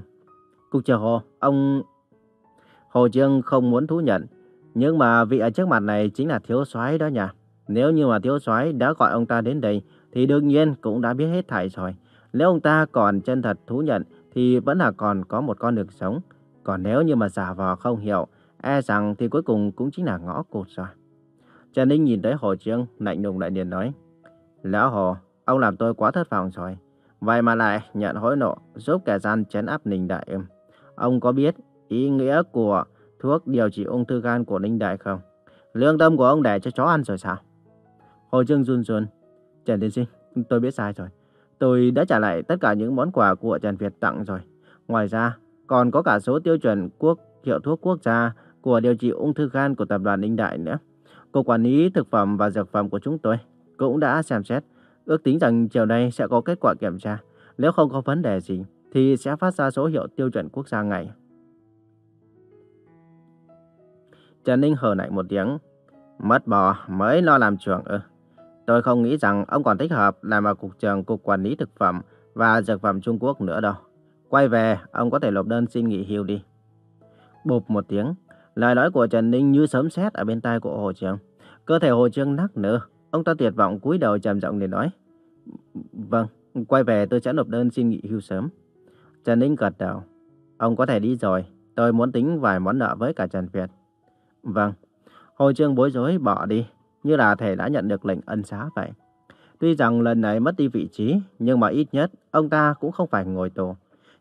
Cục trưởng Hồ, ông... Hồ Trương không muốn thú nhận. Nhưng mà vị ở trước mặt này chính là thiếu soái đó nhỉ. Nếu như mà thiếu soái đã gọi ông ta đến đây, thì đương nhiên cũng đã biết hết thảy rồi. Nếu ông ta còn chân thật thú nhận, thì vẫn là còn có một con đường sống. Còn nếu như mà giả vờ không hiểu, e rằng thì cuối cùng cũng chính là ngõ cụt rồi. Trần Ninh nhìn tới Hồ Trương, lạnh lùng lại liền nói. Lão Hồ, ông làm tôi quá thất vọng rồi. Vậy mà lại nhận hối lộ, giúp kẻ gian chấn áp Ninh Đại. Ông có biết ý nghĩa của thuốc điều trị ung thư gan của Ninh Đại không? Lương tâm của ông để cho chó ăn rồi sao? Hồ Trương run run. Trần Tiên Sinh, tôi biết sai rồi. Tôi đã trả lại tất cả những món quà của Trần Việt tặng rồi. Ngoài ra, còn có cả số tiêu chuẩn quốc hiệu thuốc quốc gia của điều trị ung thư gan của tập đoàn Ninh Đại nữa. Cục quản lý thực phẩm và dược phẩm của chúng tôi cũng đã xem xét, ước tính rằng chiều nay sẽ có kết quả kiểm tra. Nếu không có vấn đề gì, thì sẽ phát ra số hiệu tiêu chuẩn quốc gia ngày. Trần Ninh hờ lạnh một tiếng. Mất bò mới lo làm trưởng ư. Tôi không nghĩ rằng ông còn thích hợp làm ở cục trưởng cục quản lý thực phẩm và dược phẩm Trung Quốc nữa đâu. Quay về, ông có thể nộp đơn xin nghỉ hưu đi. Bụp một tiếng, lời nói của Trần Ninh như sấm sét ở bên tai của Hồ Trương. Cơ thể Hồ Trương nắc nở, ông ta tuyệt vọng cúi đầu trầm giọng để nói. Vâng, Quay về tôi sẽ nộp đơn xin nghỉ hưu sớm. Trần Ninh gật đầu. Ông có thể đi rồi. Tôi muốn tính vài món nợ với cả Trần Việt. Vâng. Hồ Trương bối rối bỏ đi. Như là thể đã nhận được lệnh ân xá vậy. Tuy rằng lần này mất đi vị trí, nhưng mà ít nhất ông ta cũng không phải ngồi tù.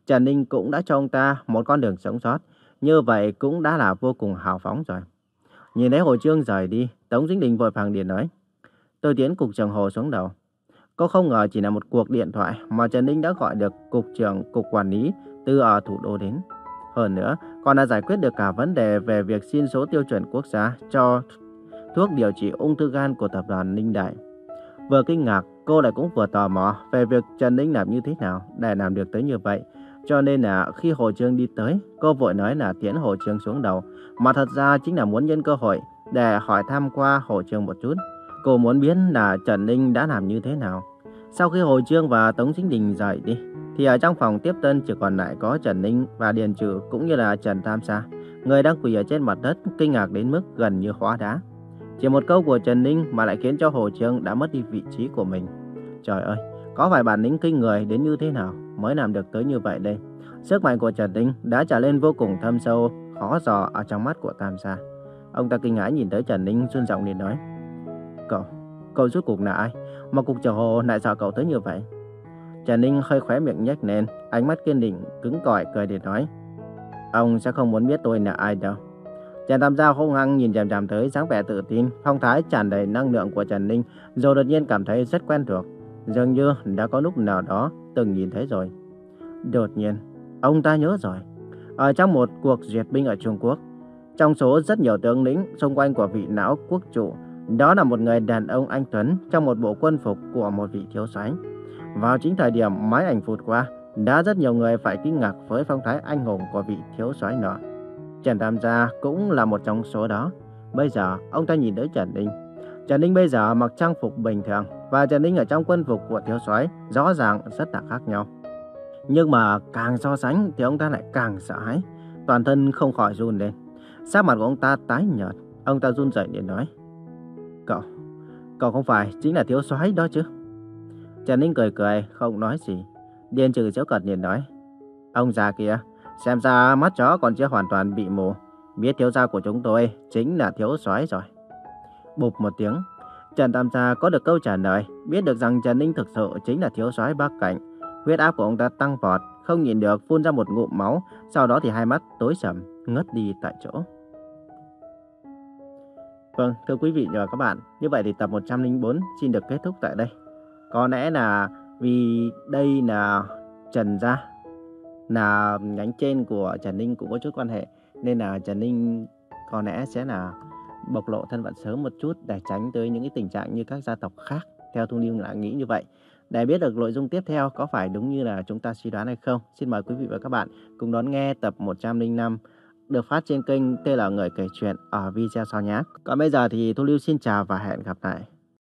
Trần Ninh cũng đã cho ông ta một con đường sống sót. Như vậy cũng đã là vô cùng hào phóng rồi. Nhìn thấy Hồ Trương rời đi, Tống Dính Đình vội vàng điện nói. Tôi tiến cục trưởng Hồ xuống đầu. Cô không ngờ chỉ là một cuộc điện thoại mà Trần Ninh đã gọi được cục trưởng cục quản lý từ ở thủ đô đến. Hơn nữa, còn đã giải quyết được cả vấn đề về việc xin số tiêu chuẩn quốc gia cho thuốc điều trị ung thư gan của tập đoàn Ninh Đại. Vừa kinh ngạc, cô lại cũng vừa tò mò về việc Trần Ninh làm như thế nào để làm được tới như vậy. Cho nên là khi Hồ Trương đi tới, cô vội nói là tiễn Hồ Trương xuống đầu. Mà thật ra chính là muốn nhân cơ hội để hỏi thăm qua Hồ Trương một chút. Cô muốn biết là Trần Ninh đã làm như thế nào. Sau khi Hồ Trương và Tống Chính Đình rời đi, thì ở trong phòng tiếp tân chỉ còn lại có Trần Ninh và Điền Trừ cũng như là Trần Tam Sa. Người đang quỳ ở trên mặt đất kinh ngạc đến mức gần như hóa đá. Chỉ một câu của Trần Ninh mà lại khiến cho Hồ Trương đã mất đi vị trí của mình. Trời ơi, có phải bản lĩnh kinh người đến như thế nào mới làm được tới như vậy đây? Sức mạnh của Trần Ninh đã trở lên vô cùng thâm sâu, khó dò ở trong mắt của Tam Sa. Ông ta kinh ngãi nhìn tới Trần Ninh run giọng liền nói. Cậu, cậu rốt cuộc là ai? Mà cục trở Hồ lại sợ cậu tới như vậy? Trần Ninh hơi khóe miệng nhếch lên, ánh mắt kiên định, cứng cỏi cười để nói. Ông sẽ không muốn biết tôi là ai đâu. Trần Tam Giao hung hăng nhìn chằm chằm tới dáng vẻ tự tin, phong thái tràn đầy năng lượng của Trần Ninh, rồi đột nhiên cảm thấy rất quen thuộc, dường như đã có lúc nào đó từng nhìn thấy rồi. Đột nhiên, ông ta nhớ rồi. Ở trong một cuộc duyệt binh ở Trung Quốc, trong số rất nhiều tướng lĩnh xung quanh của vị não quốc chủ, đó là một người đàn ông anh Tuấn trong một bộ quân phục của một vị thiếu soái. Vào chính thời điểm máy ảnh phụt qua, đã rất nhiều người phải kinh ngạc với phong thái anh hùng của vị thiếu soái nọ. Trần Tam Gia cũng là một trong số đó. Bây giờ, ông ta nhìn tới Trần Ninh. Trần Ninh bây giờ mặc trang phục bình thường và Trần Ninh ở trong quân phục của thiếu soái rõ ràng rất là khác nhau. Nhưng mà càng so sánh thì ông ta lại càng sợ hãi, toàn thân không khỏi run lên. Sắc mặt của ông ta tái nhợt, ông ta run rẩy để nói: "Cậu, cậu không phải chính là thiếu soái đó chứ?" Trần Ninh cười cười, không nói gì. Điên trừ giễu cợt nhìn nói: "Ông già kia, Xem ra mắt chó còn chưa hoàn toàn bị mù. Biết thiếu gia của chúng tôi chính là thiếu soái rồi. Bụp một tiếng, Trần Tam Gia có được câu trả lời, biết được rằng Trần Ninh thực sự chính là thiếu soái Bắc Cảnh. Huyết áp của ông ta tăng vọt, không nhìn được phun ra một ngụm máu, sau đó thì hai mắt tối sầm, ngất đi tại chỗ. Vâng, thưa quý vị và các bạn, như vậy thì tập 104 xin được kết thúc tại đây. Có lẽ là vì đây là Trần Gia là nhánh trên của Trần Ninh cũng có chút quan hệ nên là Trần Ninh có lẽ sẽ là bộc lộ thân phận sớm một chút để tránh tới những cái tình trạng như các gia tộc khác. Theo Thu Niu lại nghĩ như vậy. Để biết được nội dung tiếp theo có phải đúng như là chúng ta suy đoán hay không, xin mời quý vị và các bạn cùng đón nghe tập 105 được phát trên kênh tên là Người Kể Chuyện ở video sau nhé. Còn bây giờ thì Thu Lưu xin chào và hẹn gặp lại.